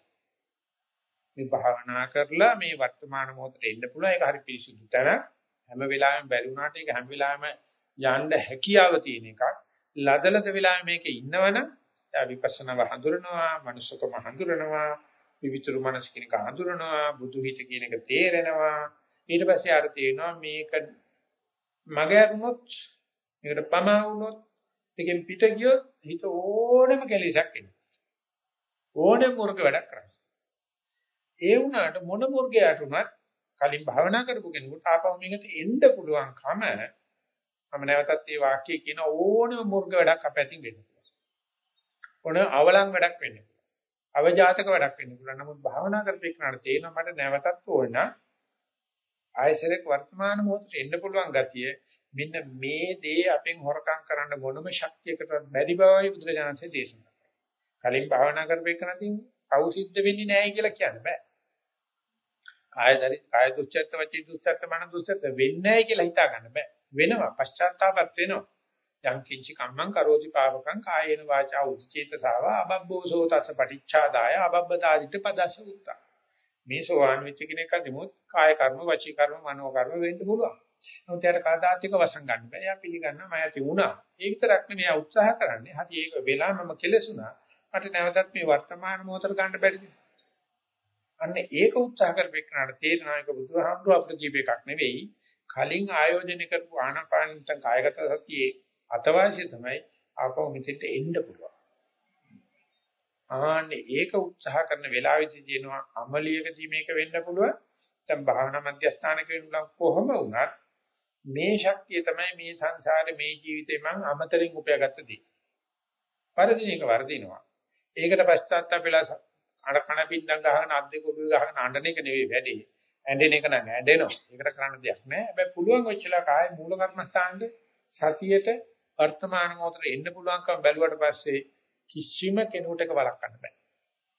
මේ භාවනා කරලා මේ වර්තමාන මොහොතට එන්න පුළුවන්. ඒක හරි පිරිසිදු තැන හැම වෙලාවෙම බැරි වුණාට ඒක හැම වෙලාවෙම යන්න හැකියාව තියෙන එකක්. ලදලද වෙලාවෙ මේකේ ඉන්නවනම් විපස්සනාව හඳුරනවා මනුස්සකම හඳුරනවා විවිතුරු මනස කියන එක හඳුරනවා බුදු හිත කියන එක තේරෙනවා. ඊට පස්සේ ආර තේරෙනවා මේක මගහැරුණොත් මේකට පමා වුණොත් එකෙන් පිට ගියොත් හිත ඕනෙම කෙලෙසක් එනවා. ඕනෙම මුර්ග වැඩක් කරනවා ඒ වුණාට මොන මුර්ගයාට උනත් කලින් භාවනා කරපු කෙනෙකුට ආපහු මේකට එන්න පුළුවන්කම මම නැවතත් මේ වාක්‍යය කියන ඕනම මුර්ග වැඩක් අපැතින් වෙන්න පුළුවන්. ඕන අවලං වැඩක් වෙන්න පුළුවන්. අවජාතක වැඩක් වෙන්න පුළුවන්. නමුත් භාවනා කරපේකනට තේරෙනවා මට නැවතත් ඕන ආයසරයක් වර්තමාන මොහොතට එන්න පුළුවන් ගතිය මෙන්න මේ දේ අපෙන් හොරකම් කරන්න මොනම ශක්තියකටවත් බැරි බවයි බුදුරජාණන්සේ දේශනා කළා. කලින් භාවනා කරපේකනකින් අවසිද්ධ වෙන්නේ නැහැ කියලා කියන්න බෑ. කායදරි කාය දුස්චර්ත වචී දුස්චර්ත මන දුස්චර්ත වෙන්නේ නැහැ කියලා හිතා ගන්න බෑ. වෙනවා පශ්චාත්තාපත් වෙනවා. යම් කිංචි කම්මං කරෝති පාවකං කායේන වාචා උච්චේතසාව අබබ්බෝසෝ තස පටිච්චාදාය අබබ්බතාදිට පදස්ස උත්තා. මේ සෝවාන් වෙච්ච කෙනෙක් අදිමුත් කාය කර්ම වචී කර්ම මනෝ කර්ම වෙන්න පුළුවන්. නමුත් යාට කාදාත්තික වසන් ගන්න බෑ. එයා පිළිගන්නවා මම ඇති වුණා. ඒ විතරක් නෙමෙයි උත්සාහ කරන්නේ. හරි ඒක වෙලා මම කෙලසුණා. මට නැවතත් මේ වර්තමාන මොහොතට ගන්න බැරිද? අන්න ඒක උත්සාහ කරපෙන්නාට තේරෙනවා ඒක බුදුහාමුදුර අපිට කියප එකක් නෙවෙයි. කලින් ආයෝජනය කරපු ආනාපාන නැත්නම් කායගත සතියේ අතවාසිය තමයි ආපහු මෙතෙන්ට එන්න පුළුවන්. ආන්නේ ඒක උත්සාහ කරන වෙලාවෙදී කියනවා අමලියකදී මේක වෙන්න පුළුවන්. දැන් භාවනා මධ්‍යස්ථානක වෙනුලා කොහොම වුණත් මේ ශක්තිය තමයි මේ සංසාරේ මේ ජීවිතේ මං අමතරින් උපයාගත්ත දේ. වර්ධින එක වර්ධිනවා. ඒකට පශ්චාත්තාප වෙලා අර කන බින්දම් ගහගෙන අත් දෙක ඔළුවේ ගහගෙන අඬන එක නෙවෙයි වැඩේ. ඇඬෙන එක නම් ඇඬෙනවා. ඒකට කරන්න දෙයක් නැහැ. හැබැයි පුළුවන් වෙච්චලා කාය මූල කර්මස්ථානයේ සතියට වර්තමාන මොහොතේ එන්න පුළුවන්කම බැලුවට පස්සේ කිසිම කෙනෙකුට ඒක වළක්වන්න බෑ.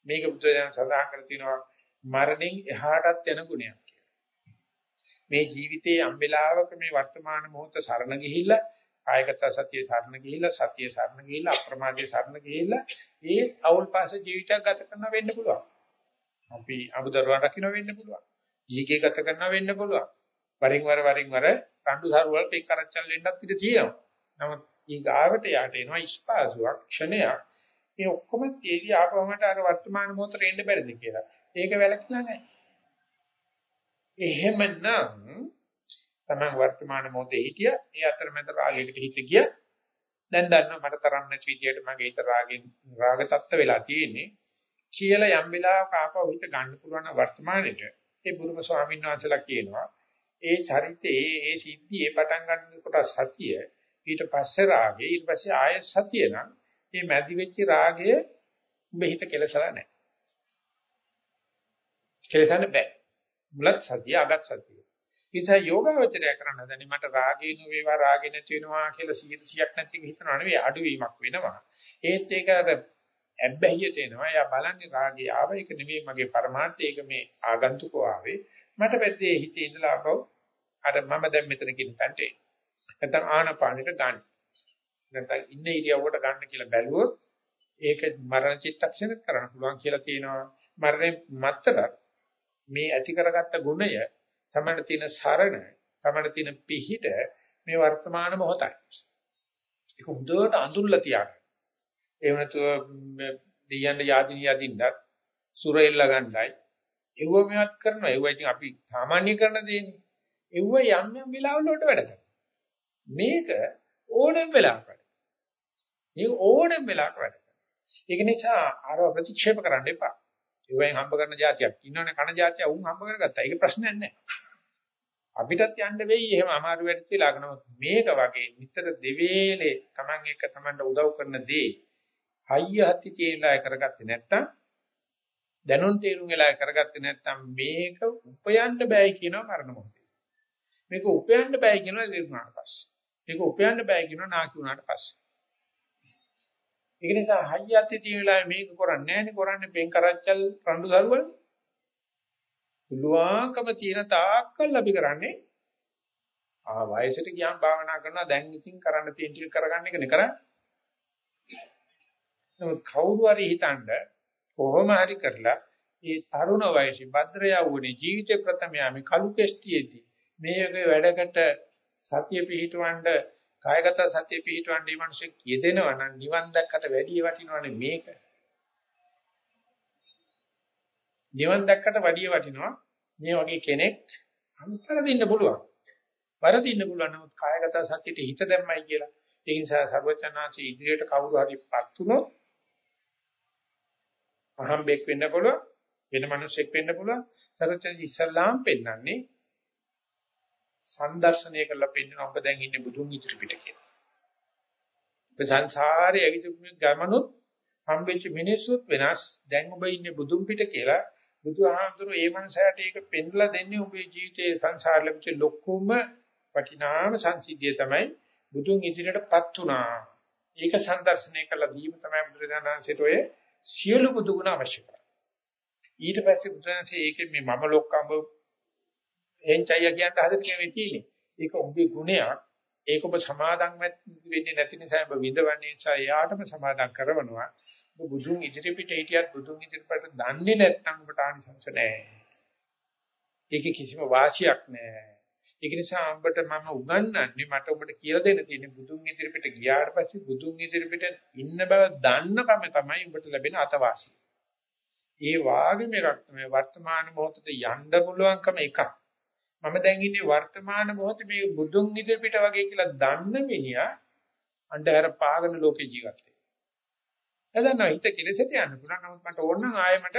මේක බුදුදහම සඳහන් කර තිනවා මරණයෙන් එහාටත් යන ගුණයක් කියලා. මේ ජීවිතයේ යම් වෙලාවක මේ වර්තමාන මොහොත සරණ ගිහිල්ලා කායගත සතිය සරණ ගිහිල්ලා සතිය සරණ ගිහිල්ලා අප්‍රමාදයේ සරණ ගිහිල්ලා ඒ අවුල් පාස ජීවිතයක් ගත කරන්න වෙන්න පුළුවන්. අපි අමුදරුවන් රකින්න වෙන්න පුළුවන්. ජීකේ ගත කරන්න වෙන්න පුළුවන්. වරින් වර වරින් වර කණ්ඩු සරුවල් පිට කරච්චල් වෙන්නත් ඉඩ තියෙනවා. නමුත් ඊගාවට යට එනවා ඉස්පාසුවක් ක්ෂණයක්. මේ ඔක්කොම තේදී ආපුවමට අර වර්තමාන මොහොතේ එන්න බැරිද කියලා. ඒක වැලකිලා නැහැ. එහෙමනම් තමන් වර්තමාන මොහොතේ හිටිය. ඒ අතරමැද රාගයකට හිත ගිය. දැන් දන්නවා මට තරම් නැති විදියට මගේ හිත රාගෙන් රාග තත්ත්ව වෙලා තියෙන්නේ. කියලා යම් වෙලාවක ආපහු හිත ගන්න පුළුවන් වර්තමානෙට. ඒ බුදුම ස්වාමීන් වහන්සේලා කියනවා ඒ චරිතේ ඒ සිද්ධියේ පටන් ගන්න කොට සතිය ඊට පස්සේ රාගය ඊට පස්සේ ආය සතිය නම් මේ මැදි වෙච්ච රාගය ඔබ හිත කෙලසලා නැහැ. කෙලසන්න බෑ. මුලත් සතිය අගත් සතිය. නිසා යෝගාවචරය කරන්න දැනි මට රාගේ නෙවෙවා රාගේ නැති වෙනවා කියලා 100ක් නැති එක හිතනවා නෙවෙයි අඩුවීමක් වෙනවා. ඒත් ඒක අර ඇබ්බැහියට එනවා. එයා බලන්නේ රාගේ ආව ඒක නෙවෙයි මගේ පරමාර්ථය ඒක මේ ආගන්තුකෝ ආවේ. මට පැත්තේ හිතේ ඉඳලා ආපහු අර මම දැන් මෙතන කියන තැනට එන්න. නැත්නම් ආනපානෙට ගන්න. නැත්නම් ඉන්න ඉරියව්වට ගන්න කියලා බැලුවොත් ඒක මරණ චිත්තක්ෂණෙත් කරන්න පුළුවන් කියලා තියෙනවා. මරණය මත්තර මේ ඇති කරගත්ත ගුණය තමන්න තියෙන සරණ, තමන්න තියෙන පිහිට මේ වර්තමාන මොහොතයි. ඒක හොඳට අඳුරලා තියාගන්න. එහෙම නැතුව දෙයයන්ට යාදින යදින්නත් සුරෙල්ල ගන්නයි. ඒව මෙවත් කරනවා. ඒව ඉතින් අපි සාමාන්‍ය කරන දෙන්නේ. ඒව යම් යම් වෙලාවල වලට වැඩ කරනවා. මේක ඕනෙම වෙලාවක වැඩ. මේක ඕනෙම වෙලාවක වැඩ. ඒක නිසා ආරව ප්‍රතික්ෂේප කරන්න එපා. ඒවෙන් හම්බ කරන જાතියක් ඉන්නවනේ කන જાතිය උන් හම්බ කරගත්තා. ඒක ප්‍රශ්නයක් නැහැ. අපිටත් යන්න වෙයි එහෙම අමාරු වැඩ තියලා නමුත් මේක වගේ නිතර දෙවේලේ Taman එක Tamanට උදව් කරන දේ හයිය හති කියලා කරගත්තේ නැත්තම් දැනුම් තේරුම් වෙලා කරගත්තේ නැත්තම් මේක උපයන්න බෑයි කියනවා මරණ මොහොතේ. මේක උපයන්න බෑයි කියනවා නිර්මාණ පස්සේ. මේක උපයන්න බෑයි කියනවා නාකි උනාට පස්සේ. ඒක නිසා හයිය හති තියෙන වෙලාවේ මේක කරන්නේ නැහැනේ කරන්නේ පෙන් කරච්චල් රණ්ඩු දරුවල්. පුළුවන්කම තියෙන තාක්කල් අපි කරන්නේ ආ වයසට ගියාම භාවනා කරනවා දැන් ඉතින් කරන්න තියෙන ටික කරගන්න එකනේ කරන්නේ. නමුත් කවුරු හරි හිතනද කොහොම හරි කරලා මේ තරුණ වයසේ භද්‍ර යවුනේ ජීවිතේ ප්‍රථම යාමේ කලු කෙස්ටියේදී මේකේ වැඩකට සතිය පිහිටවන්න කායගත සතිය පිහිටවන්න මේ මිනිස්සු කියදෙනවා නම් නිවන් දැක්කට වැඩි වටිනවනේ මේක. නිවන් දැක්කට වැඩි වටිනවා මේ වගේ කෙනෙක් අන්තර දෙන්න පුළුවන්. වරදින්න පුළුවන් නමුත් කායගත සතියට හිත දැම්මයි කියලා. ඒ නිසා සර්වචනාචි ඉදිරියට කවුරු හරි පත් වුණොත් අහම්බෙක් වෙන්න පුළුවන් වෙන මිනිසෙක් වෙන්න පුළුවන් සරචන ඉස්ලාම් පෙන්වන්නේ සංදර්ශනය කරලා පෙන්වන ඔබ දැන් ඉන්නේ බුදුන් ඉදිරි පිට කියලා. ඔබ සංසාරයේ ඇවිත් ගමනොත් හම්බෙච්ච මිනිස්සුත් වෙනස් දැන් ඔබ ඉන්නේ බුදුන් පිට කියලා බුදුහාමුදුරුවෝ ඒ මනසට ඒක පෙන්ලා දෙන්නේ ඔබේ ජීවිතයේ සංසාර ලැබිච්ච ලොකුම වටිනාම සංසිද්ධිය තමයි බුදුන් ඉදිරියටපත් උනා. ඒක සංදර්ශනය කළා දීම තමයි බුදුරජාණන්සේට ඔය සියලු බුදු ගුණ අවශ්‍ය කරා. ඊට පස්සේ බුදුරජාණන්සේ ඒකේ මේ මම ලොක්කඹ එන්චය කියන හදට කියන්නේ තියෙන්නේ. ඒක ඔබේ ගුණයක්. ඒක ඔබ සමාදන් වෙන්නේ නැති නිසා ඔබ විඳවන්නේ නිසා එයාටම සමාදන් කරවනවා. ඔබ බුදුන් ඉදිරි පිට හිටියත් බුදුන් ඉදිරිපට දන්නේ නැත්නම් ඔබට ආනිසංස නැහැ. ඒකේ කිසිම වාසියක් නැහැ. ඒක නිසා ඔබට මම උගන්වන්නේ මට ඔබට කියලා දෙන්න තියෙන්නේ බුදුන් ඉදිරියට ගියාට පස්සේ බුදුන් ඉදිරියට ඉන්න බව දන්නකම තමයි ඔබට ලැබෙන අතවාසිය. ඒ වාගේම එකක් තමයි වර්තමාන මොහොතේ යන්න පුළුවන්කම එකක්. මම දැන් ඉන්නේ වර්තමාන මොහොතේ මේ බුදුන් ඉදිරියට වගේ කියලා දන්න මිනිහා අන්ධහර පාගන ලෝකේ ජීවත් වෙනවා. එදන්න හිත කෙලෙසට යන්න පුළුවන්. නමුත් මට ඕන නම් ආයෙ මට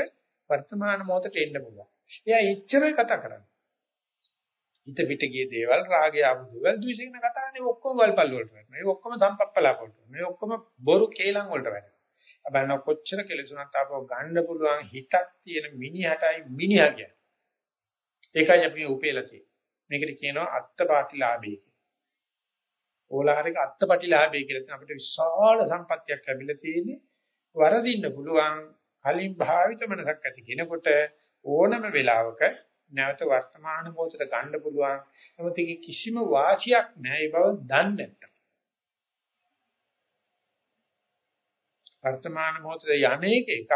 වර්තමාන මොහොතට එන්න පුළුවන්. එයා එච්චරයි කතා කරන්නේ. හිත පිට ගිය දේවල් රාගය ආපු දේවල් ද්වේෂයෙන් කතානේ ඔක්කොම වල්පල් වලට වැටෙනවා. ඒ ඔක්කොම සම්පප්පලා වලට. මේ ඔක්කොම බොරු කේලම් වලට වැටෙනවා. හැබැයි කොච්චර කෙලෙසුණත් ආපහු ගන්න පුළුවන් හිතක් තියෙන මිනිහටයි මිනිහා කියන්නේ. ඒකයි අපි උපේලා තියෙන්නේ. මේකට කියනවා අත්පාටිලාභය කියලා. ඕලාරික අත්පාටිලාභය කියලා කියන අපිට විශාල සම්පත්තියක් ලැබිලා තියෙන්නේ. වරදින්න පුළුවන් කලින් භාවිත මනසක් ඇති කෙනෙකුට ඕනම වෙලාවක නැවත වර්තමාන මොහොතට ගන්න පුළුවන්. නමුත් ඒකේ කිසිම වාසියක් නැහැ ඒ බව දන්නේ නැත්තම්. වර්තමාන මොහොතේ යන්නේක එකක්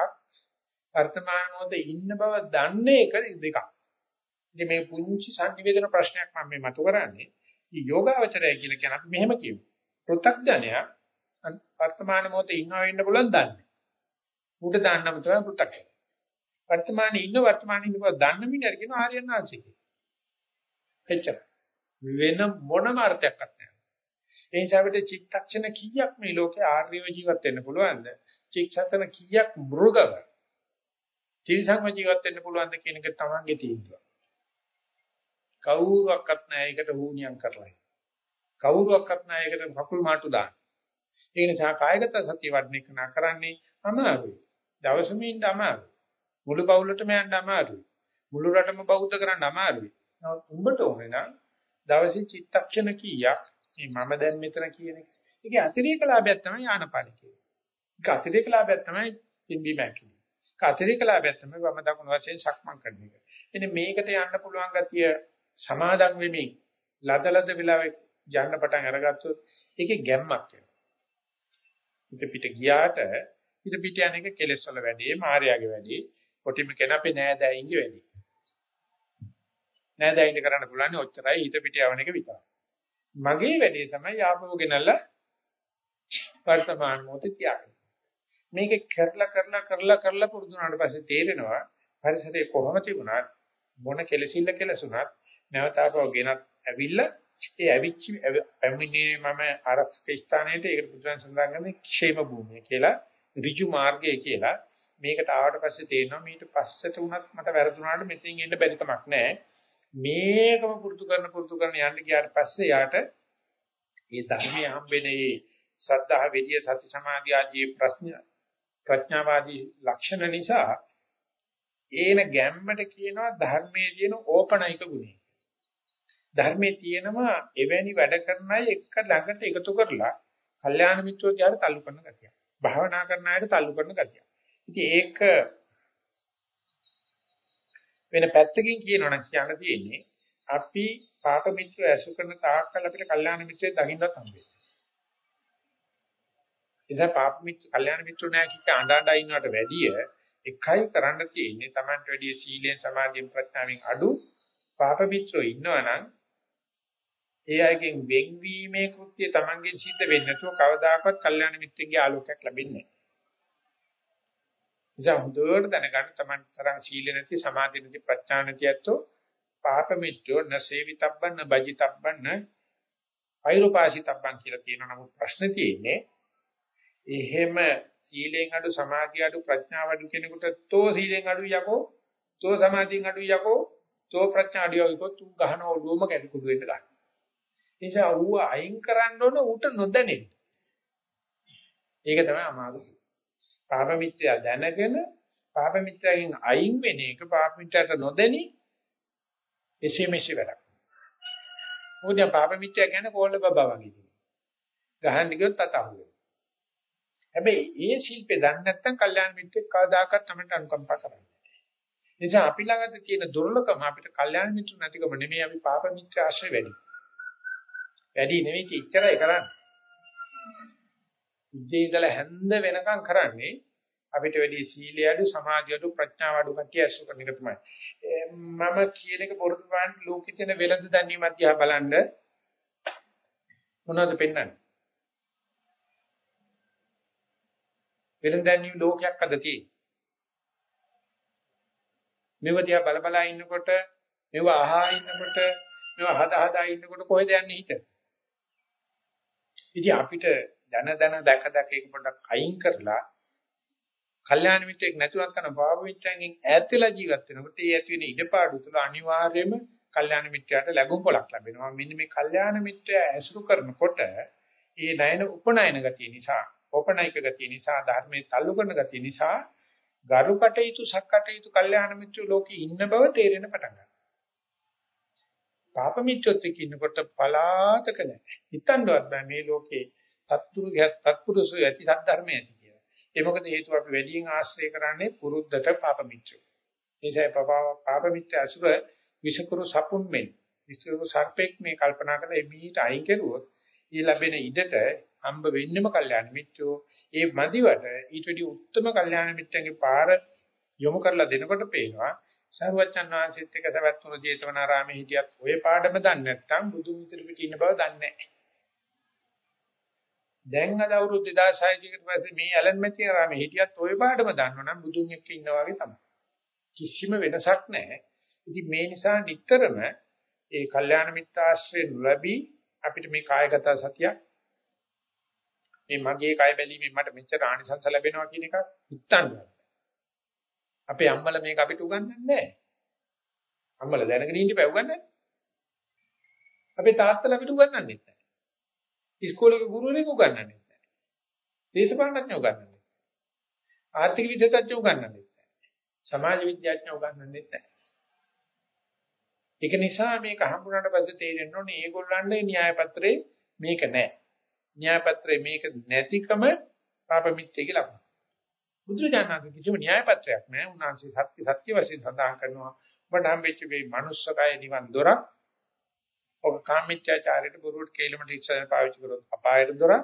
වර්තමාන මොහොතේ ඉන්න බව දන්නේ එක දෙකක්. ඉතින් මේ පුංචි සංනිවේදන ප්‍රශ්නයක් මම මේ මතු කරන්නේ. මේ යෝගාවචරය කියලා කියන අපි මෙහෙම කියමු. පෘථග්ජනයා වර්තමාන මොහොතේ ඉන්නවා වෙන්න පුළුවන් දන්නේ. උඩ දාන්නම තමයි පෘථග්ජනය. වර්තමානයේ ඉන්න වර්තමානයේ ඉන්න බව දන්න මිනිහට කියන ආර්යයන් වහන්සේ කියලා. එච්චර. වෙන මොනම අර්ථයක්වත් නැහැ. ඒ නිසා අපිට චිත්තක්ෂණ කීයක් මේ ලෝකේ ආර්යව ජීවත් වෙන්න පුළුවන්ද? චිත්තක්ෂණ කීයක් මෘගව? තිරිසන්ව ජීවත් වෙන්න පුළුවන්ද කියන එක තමන්ගේ තීන්දුව. කවුරුවක්වත් නැහැ ඒකට හුනියම් කරලා. කවුරුවක්වත් නැහැ ඒකට කකුල් මාට්ටු දාන්න. ඒ නිසා කායගත සතිය වඩන එක නා කරන්නේ අමාරුයි. දවසම ඉන්න අමාරුයි. මුළු පවුලටම යන්න අමාරුයි. මුළු රටම බෞද්ධ කරන්න අමාරුයි. නමුත් උඹට ඕනේ නම් දවසේ චිත්තක්ෂණ කීයක් මේ මම දැන් මෙතන කියන එක. ඒකේ අතිරේක ලාභයක් තමයි ආනපාන කියන්නේ. ඒක අතිරේක ලාභයක් තමයි පිම්බි මැකිලි. ඒක අතිරේක ලාභයක් තමයි වම දකුණු වශයෙන් සක්මන් කරන එක. එනේ මේකට යන්න පුළුවන් ගතිය සමාදන් වෙමින් ලදලද වෙලාවෙ යන්න පටන් අරගත්තොත් ඒකේ ගැම්මක් එනවා. හිත පිට ගියාට හිත පිට යන එක කෙලෙස් වල වැඩි, මායාවේ වැඩි, කොටිම කෙනපේ නෑදෑයින්ගේ වැඩි. නෑදෑයින්ට කරන්න පුළුවන් ඔච්චරයි හිත පිට යවන එක විතරයි. මගේ වැඩේ තමයි ආපහු ගෙනල්ලා වර්තමාන මොහොතේ තියාගන්න. මේක කරලා කරලා කරලා කරලා පුරුදු වුණාට පස්සේ තේරෙනවා පරිසරයේ කොහොම තිබුණත් මොන කෙලසිල්ල කෙලසුණත් නැවතාවව ගෙනත් ඇවිල්ලා ඒ ඇවිච්ච පැමිණේ මම ආරක්ෂක ස්ථානයේට ඒකට පුදුරන් සඳහන් කරන්නේ ക്ഷേම භූමිය කියලා ඍජු මාර්ගය කියලා මේකට ආවට පස්සේ තේරෙනවා මීට පස්සට උනත් මට වැරදුනාට මෙතෙන් එන්න බැරි කමක් නැහැ මේකම පුරුදු කරන පුරුදු කරන යන්න ගියාට පස්සේ යාට මේ ධර්මයේ හම්බෙන්නේ සද්ධා විද්‍ය සති සමාධි ආදී ප්‍රශ්න ප්‍රඥාවාදී ලක්ෂණ නිසා ඒන ගැම්මට කියනවා ධර්මයේ තියෙන ඕපනයික ගුණය. ධර්මයේ තියෙනවා එවැනි වැඩ කරන අය එක ළඟට එකතු කරලා කල්යාණ මිත්‍රෝ කියන තල්ලු කරන ගතිය. භාවනා කරන අයට තල්ලු කරන ගතිය. ඉතින් ඒක වෙන පැත්තකින් කියනවනම් කියන්න තියෙන්නේ අපි පාප මිත්‍ර ඇසු කරන තාක්කල් අපිට කල්යාණ මිත්‍රයෙක් දකින්නත් හම්බෙන්නේ. ඉතින් පාප මිත්‍ර කල්යාණ මිත්‍ර නෑ කිච්ච අඬ ඉන්නවට වැඩිය එකයි කරන්න තියෙන්නේ Tamanට වැඩිය සීලෙන් සමාධියෙන් ප්‍රඥාවෙන් අඩු පාප මිත්‍රෝ ඉන්නවනම් ඒ අයගෙන් වෙන්වීමේ කෘත්‍යය Tamanගෙන් සිද්ධ වෙන්නේ නැතුව කවදාකවත් කල්යාණ මිත්‍රෙන්ගේ ආලෝකයක් ලැබෙන්නේ නැහැ. හොඳට දැනගන්න Taman තරම් සීල නැති සමාධි නැති ප්‍රඥා නැති ඇත්තෝ පාප මිත්‍රෝ නසේවිතබ්බන් බජිතබ්බන් අයිරෝපාසිතබ්බන් කියලා තියෙනවා. නමුත් ප්‍රශ්නේ තියෙන්නේ එහෙම සීලෙන් අඩු සමාධිය අඩු ප්‍රඥාව අඩු කෙනෙකුට තෝ සීලෙන් අඩු යකෝ තෝ සමාධියෙන් අඩු යකෝ තෝ ප්‍රඥා අඩු යකෝ තු ගහන ඔළුවම කැඩකුඩු වෙන්න ගන්න. නිසා ඌව අයින් කරන්න ඕන ඌට නොදැනෙන්න. ඒක තමයි අමාරු. පාප මිත්‍යා දැනගෙන පාප මිත්‍යාගෙන් අයින් වෙන එක පාප මිත්‍යාට නොදැනි එසේ මෙසේ වැඩක්. මොකද පාප මිත්‍යා කියන්නේ කෝල්ල බබා වගේ. ගහන්න ගියොත් තතහුවේ. හැබැයි ඒ ශිල්පේ දන්නේ නැත්නම් කල්යාණ මිත්‍රෙක් කවදාකවත් තමයි අනුකම්පා කරන්නේ. නිසා අපි ළඟ තියෙන දුර්ලභම අපිට කල්යාණ මිත්‍ර නැතිකම නෙමෙයි අපි පාප මිත්‍ර ආශ්‍රය වැඩි. වැඩි නෙවෙයි කිච්චරයි කරන්නේ. උදේ ඉඳලා හැන්ද වෙනකම් කරන්නේ අපිට වැඩි සීලය අඩු සමාධිය අඩු ප්‍රඥාව අඩු කටිය ඇසු කරන එක තමයි. මම කියන එක පොරොත්තු පාන්න ලෝකෙ තියෙන වෙලඳ දැනීම අධ්‍යා බලන්න මොනවද පෙන්වන්නේ? වෙලඳ දැනීම ලෝකයක් අද තියෙන්නේ. මෙව දිහා බල බල ඉන්නකොට මෙව අහා ඉන්නකොට මෙව හදා හදා ඉන්නකොට කොහෙද යන්නේ හිත? ඉතින් අපිට දන දන දැක දැක එක පොඩ්ඩක් අයින් කරලා කල්යාණ මිත්‍රෙක් නැතුවක් කරන භාව මිත්‍රයන්ගෙන් ඈත් වෙලා ජීවත් වෙනකොට ඒ ඇති වෙන ඉඩපාඩු තුල අනිවාර්යයෙන්ම කල්යාණ මිත්‍රයාට ලැබුම් පොලක් ලැබෙනවා. මෙන්න මේ කල්යාණ මිත්‍රයා ඇසුරු කරනකොට ඒ ණයන උපනයන ගතිය නිසා, ඕපනයික ගතිය නිසා, ධර්මයේ තල්ලු කරන ගතිය නිසා ගරුකටයුතු සක්කටයුතු කල්යාණ මිත්‍ර ලෝකේ ඉන්න බව තේරෙන පටන් ගන්නවා. පාප මිත්‍රොත් එක්ක ඉන්නකොට පලාතක නැහැ. හිතන්නවත් බෑ මේ ලෝකේ සත්තුරු සත්පුරුෂය ඇති සද්ධර්මය ඇති කියලා. ඒ මොකද හේතුව අපි වැඩියෙන් ආශ්‍රය කරන්නේ පුරුද්දට පාප මිත්‍රෝ. ඒසයි පාප මිත්‍ර අසුර විෂකුරු සපුන් මෙන් විෂකුරු සර්පෙක් මේ කල්පනා කරලා එමීට අයින් කරුවොත් ඊ ලැබෙන ඉඩට හම්බ වෙන්නෙම කල්යාණ මිත්‍රෝ. ඒ මදිවට ඊට වඩා උත්තම කල්යාණ මිත්‍රන්ගේ පාර යොමු කරලා දෙනකොට පේනවා සරුවච්චන් වහන්සේත් එක්ක සවැත්තුන ජේතවනාරාමේ හිටියත් ඔය පාඩම දන්නේ නැත්නම් බුදුන් විතර පිට ඉන්න බව දන්නේ නැහැ. දැන් අද අවුරුදු 2600 කට පස්සේ මේ ඇලන් මැතිආරාමේ හිටියත් ඔය පාඩම දන්නවනම් බුදුන් එක්ක ඉන්නා වගේ තමයි. කිසිම වෙනසක් නැහැ. ඉතින් මේ නිසා නිතරම ඒ කල්යාණ මිත්‍රාශ්‍රයෙන් ලැබී අපිට මේ කායගත සතියක් මේ මගේ කය බැලීමෙන් මට මෙච්චර ආනිසංස ලැබෙනවා කියන එක හිතන්න. අපේ අම්මලා මේක අපිට උගන්වන්නේ නැහැ. අම්මලා දැනගෙන ඉඳි බෑ උගන්වන්නේ. අපේ තාත්තලා අපිට උගන්වන්නේ නැහැ. ඉස්කෝලේ ගුරුවරයෙක් උගන්වන්නේ නැහැ. දේශපාලනඥයෝ උගන්වන්නේ නැහැ. ආර්ථික විශේෂඥයෝ උගන්වන්නේ නැහැ. සමාජ විද්‍යාඥයෝ උගන්වන්නේ නැහැ. ඒක නිසා මේක හම්බුනාට පස්සේ තේරෙන්න ඕනේ මේගොල්ලන්ගේ න්‍යාය පත්‍රේ මේක නැහැ. න්‍යාය පත්‍රේ මේක නැතිකම පාප මිත්‍යේ ලකුණ. බුදුරජාණන්ගේ කිසිම න්‍යාය පත්‍රයක් නැහැ. උන්වහන්සේ සත්‍ය සත්‍ය වශයෙන් සඳහන් කරනවා. ඔබට හම්බෙච්ච මේ manussකය නිවන් දොරක්. ඔබ කාමීත්‍යාචාරයට බොරුවට කේලමට ඉස්සර පාවිච්චි කරොත් අපායට දොරක්.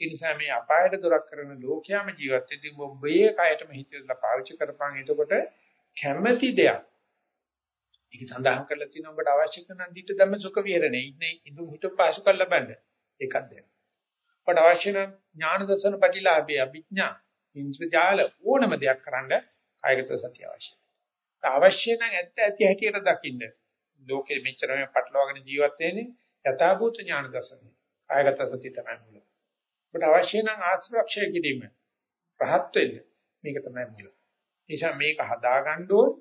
ඒ නිසා මේ අපායට දොරක් කරන ලෝකයාම ජීවත් වෙද්දී ඔබේ කයටම හිතලා පාවිච්චි කරපන්. එතකොට කැමැති දෙයක්. ඒක සඳහන් කරලා තියෙනවා ඔබට අවශ්‍ය කරන දිට ධම්ම සුඛ විහරණේ. ඉන්නේ ඉදුම් හිත පාසු කරලා බලන්න. ඒකක් දෙන්න. අපට අවශ්‍ය නම් ඥාන දර්ශන ප්‍රතිලාභය අභිඥා ඉන්ද්‍රජාල ඕනම දෙයක් කරන්න කායගත සතිය අවශ්‍යයි. අවශ්‍ය නම් ඇත්ත ඇති හැටියට දකින්න. ලෝකෙ මෙච්චර මේ පටලවාගෙන ජීවත් වෙන්නේ යථාභූත ඥාන දර්ශනය. කායගත සතිය තමයි මුල. අපට අවශ්‍ය නම් ආශ්‍රක්ෂය කිරීම. රහත් වෙන්න. මේක තමයි මුල. නිසා මේක හදාගන්න ඕනේ.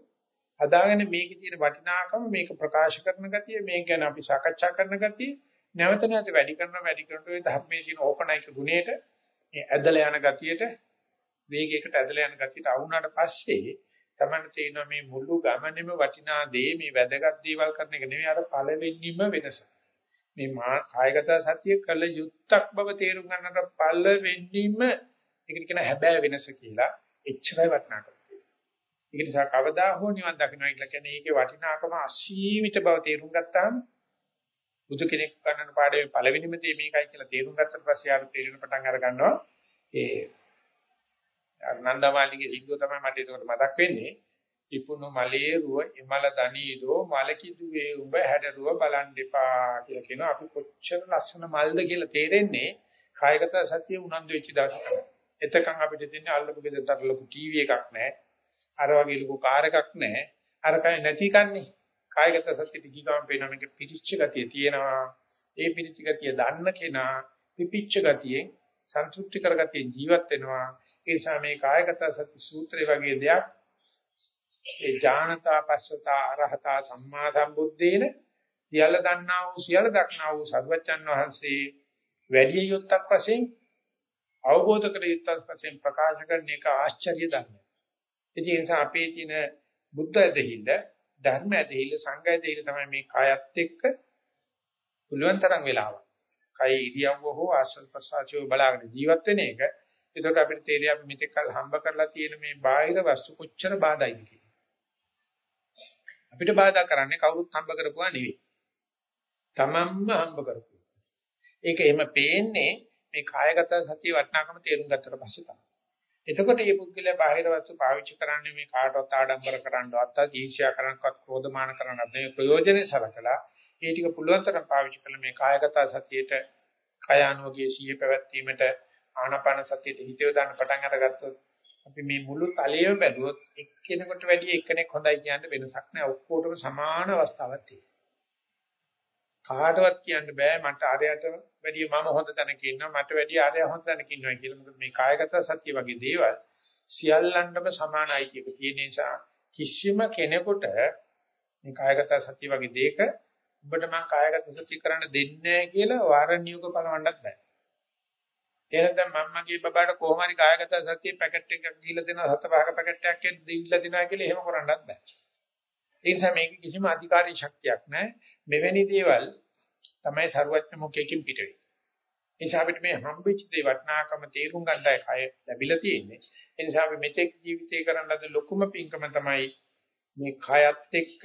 හදාගෙන මේකේ තියෙන වටිනාකම මේක ප්‍රකාශ කරන ගතිය මේක ගැන අපි සාකච්ඡා කරන ගතිය නැවත නැවත වැඩි කරන වැඩි කරනකොට ඒ ධර්මයේ තියෙන ඕපනයික ගුණයට මේ ඇදලා යන ගතියට වේගයකට ඇදලා යන ගතියට අවුනාට පස්සේ තමයි තේරෙනවා මේ මුළු ගමනේම වටිනා දේ මේ වැදගත් දේවල් කරන එක නෙවෙයි අර පළවෙනිම වෙනස. මේ මා කායගත සතිය කළ යුත්තක් බව තේරුම් ගන්නට පළවෙනිම ඒකට කියන හැබෑ වෙනස කියලා එච්චරයි වටිනාකම තියෙන්නේ. ඒක නිසා කවදා හෝ නිවන් දකින්නයි කියලා කියන්නේ ඒකේ වටිනාකම අසීමිත බව තේරුම් ගත්තාම බුදු කෙනෙක් ගන්නන පාඩමේ පළවෙනිම දේ මේකයි කියලා තේරුම් ගත්තට පස්සේ ආර තේරෙන පටන් අර ගන්නවා ඒ නන්දමාලිගේ සිංහව තමයි මට ඒකට මතක් වෙන්නේ ඉපුණු මලේ රුව එමල දනීදෝ මලකිදුවේ උඹ හැඩරුව බලන් දෙපා කියලා කියනවා අපි කොච්චර ලස්සන මල්ද කියලා තේරෙන්නේ කායගත සතිය උනන්දු වෙච්ච දවසක. එතකන් අපිට දෙන්නේ අල්ලපු ගෙදරට ලොකු ටීවී එකක් නැහැ. අර වගේ ලොකු කාර් එකක් නැහැ. අර කයි නැති කන්නේ. කායගත සතියට ගිගාම පේනවා මේක පිරිච්ච ගතිය තියෙනවා. ඒ පිරිච්ච ගතිය දන්න කෙනා පිපිච්ච ගතියෙන් සන්තුෂ්ටි කරගතිය ජීවත් වෙනවා. ඒ නිසා මේ කායගත සති සූත්‍රය වගේ දෙයක් ඒ ඥානතා පස්සතා අරහතා සම්මා සම්බුද්දේන සියල්ල දන්නා වූ සියල්ල දක්නා වූ සර්වචන් වහන්සේ වැඩි යොත්තක් වශයෙන් අවබෝධ කර යුත්තක් වශයෙන් ප්‍රකාශ කරන එක ආශ්චර්ය ධර්මයක්. ඉතින් ඒ නිසා අපේ තියෙන බුද්ධ ඇදහිල්ල ධර්ම ඇදහිල්ල සංඝ ඇදහිල්ල තමයි මේ කායත් එක්ක පුළුවන් තරම් වෙලාවක්. කය ඉරියව්ව හෝ ආශ්‍රද ප්‍රසආචෝ බලාගෙන ජීවත් වෙන එක. ඒකට අපිට තේරෙයි අපි මෙතෙක් කල හම්බ කරලා තියෙන මේ බාහිර වස්තු කොච්චර බාධායිද කියලා. අපිට බාධා කරන්නේ කවුරුත් හම්බ කරපුවා නෙවෙයි. තමන්ම හම්බ කරපුවා. ඒක එහෙම පේන්නේ මේ කායගත සතිය වටනාකම තේරුම් ගත්තට පස්සේ තමයි. එතකොට මේ පුද්ගලයා බාහිර වස්තු පාවිච්චි කරන්නේ මේ කාටවත් ආඩම්බර කරන්නවත්, ඊර්ෂ්‍යා කරන්නවත්, ක්‍රෝධමාන කරන්නවත් නෙවෙයි ප්‍රයෝජනේ සලකලා ඒ ටික පුළුවන් තරම් පාවිච්චි කරලා මේ කායගත සතියේට කයානුවගේ සිහිය පැවැත්වීමට ආනාපාන සතියට හිතේ දාන්න පටන් අරගත්තොත් අපි මේ මුළු තලයේම බැලුවොත් එක්කෙනෙකුට වැඩිය එක්කෙනෙක් හොඳයි කියන්න වෙනසක් නැහැ. ඔක්කොටම සමාන අවස්ථාවක් තියෙනවා. කාටවත් කියන්න බෑ මට ආරයට වැඩිය මම හොඳ තැනක ඉන්නවා මට වැඩිය ආරය හොඳ තැනක ඉන්නවා කියලා. මොකද මේ කායගත සතිය වගේ දේවල් සියල්ලන්ටම සමානයි කියක තියෙන නිසා කිසිම කෙනෙකුට මේ කායගත සතිය වගේ දෙයක ඔබට මම කායගත සතිය කරන්න දෙන්නේ නැහැ කියලා වාරණ්‍යුක පලවන්නත් බෑ. එහෙනම් මම මගේ බබාට කොහොම හරි කායගත සතිය පැකට් එකක් දීලා දෙනවා හත පහක පැකට් එකක් දීලා දෙනවා කියලා එහෙම කරන්නත් බෑ. ඒ නිසා මේක කිසිම අධිකාරී ශක්තියක් නැහැ. මෙවැනි දේවල් තමයි ਸਰුවත්න මොකේකින් පිට වෙන්නේ. ඒ නිසා අපිට මේ හම්බෙච්ච දේ වටිනාකම තේරුම් ගන්නයි කය ලැබිලා තියෙන්නේ. ඒ නිසා අපි මෙතෙක් ජීවිතේ කරන ලද ලොකුම පින්කම තමයි මේ කයත් එක්ක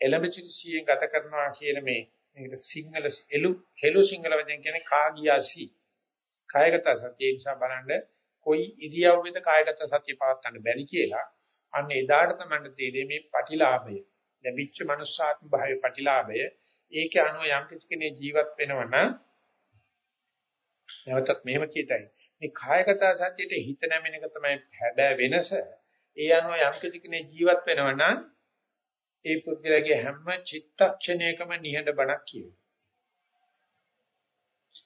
එළඹසිසියෙන් ගත කරනවා කියන මේ මේකට සිංහල එළු හෙළු සිංහල වචෙන් කියන්නේ කාගියාසි. කායගත සතිය නිසා බලන්න කොයි ඉරියව්වෙද කායගත සතිය පවත්වන්න බැරි කියලා අන්න එදාට තමයි තේරෙන්නේ මේ පටිලාභය. ලැබිච්ච මනුස්සාත්ම භාවයේ පටිලාභය ඒකේ අනුව යම් කිසි කෙනෙක් ජීවත් වෙනවා නම් නැවතත් මෙහෙම කියතයි. මේ කායගත සතියේ හිත නැමෙන එක තමයි හැබෑ වෙනස. ඒ අනුව යම් කිසි කෙනෙක් ජීවත් වෙනවා නම් ඒ පුද්ගලයාගේ හැම චිත්තක්ෂණයකම නිහඬ බණක් කියනවා.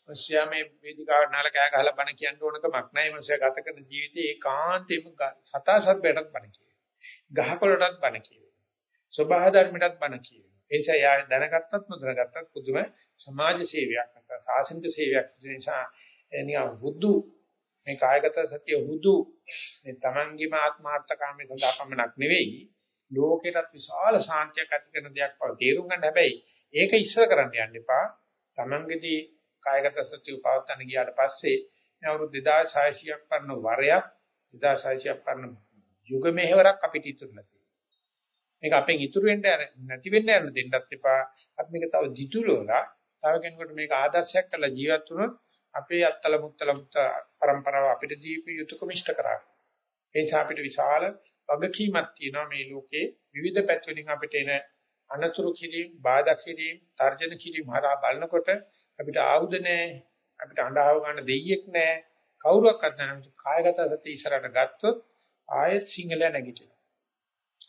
මනුෂ්‍යයා මේ වේදිකාවට නාල කෑ ගහලා බණ කියන්න ඕන කමක් නැහැ. මනුෂ්‍යයා ගත කරන ජීවිතේ ඒකාන්තයෙන්ම සතා සර්පයටත් බණ කියනවා. ගහකොළටත් බණ කියනවා. සබහා ධර්මයටත් බණ කියනවා. ඒ නිසා යා දැනගත්තත් නොදැනගත්තත් පුදුම සමාජ සේවයක් නැත්නම් සාසනික සේවයක් නිසා එනියා බුදු මේ කායගත සතිය හුදු මේ තමන්ගේම ආත්මාර්ථකාමී සඳහා පමණක් නෙවෙයි ලෝකෙටත් විශාල ශාන්තියක් ඇති කරන දෙයක් බව තේරුම් ගන්න හැබැයි ඒක ඉස්සර කරන්න යන්න එපා තමන්ගේදී කායගත සතිය උපවත්තන ගියාට පස්සේ අවුරුදු 2600ක් පරණ වරයක් 2600ක් පරණ යුග මෙහෙවරක් අපිට ඉතුරුලා තියෙනවා මේක අපෙන් ඉතුරු වෙන්න නැති වෙන්න යන දෙන්නත් එපා. අපි මේක තව දිතුලෝලා තව කෙනෙකුට මේක ආදර්ශයක් කරලා ජීවත් වුණොත් අපේ අත්තල මුත්තල මුත්ත પરම්පරාව අපිට දීපු යුතුයකම ඉෂ්ට කරා. ඒ නිසා අපිට විශාල වගකීමක් තියෙනවා මේ ලෝකේ. විවිධ පැති වලින් අපිට එන අනතුරු කිරීම, බාධා කිරීම, තර්ජන කිරීම හරහා බලනකොට අපිට ආයුධ නැහැ, අපිට අඬාව ගන්න දෙයියෙක් නැහැ. කවුරුවක්වත් නැහැ. කායගත සතිය ඉස්සරහට ගත්තොත් ආයෙත් සිංහලයා නැගිටිනවා.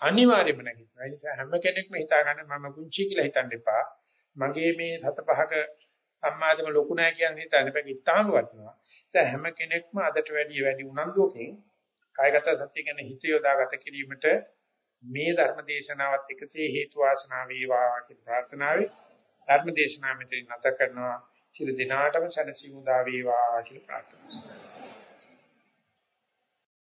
අනිවාර්යයෙන්ම නැගිටිනවා. ඒ නිසා හැම කෙනෙක්ම හිතා ගන්න මම කුංචි කියලා හිතන්න එපා. මගේ මේ සත පහක සම්මාදම ලොකු නෑ කියන හිතන්න බෑ ඉතාලු වටනවා. ඒ හැම කෙනෙක්ම අදට වැඩිය වැඩි උනන්දුවකින් කායගත සතිය ගැන හිත යොදාගත කිරීමට මේ ධර්ම දේශනාවත් එකසේ හේතු වාසනා වේවා කියන ප්‍රාර්ථනාවයි ධර්ම දේශනාව මෙතන නැත කරනවා. සියලු දිනාටම සැනසීම උදා වේවා කියලා ප්‍රාර්ථනා කරනවා.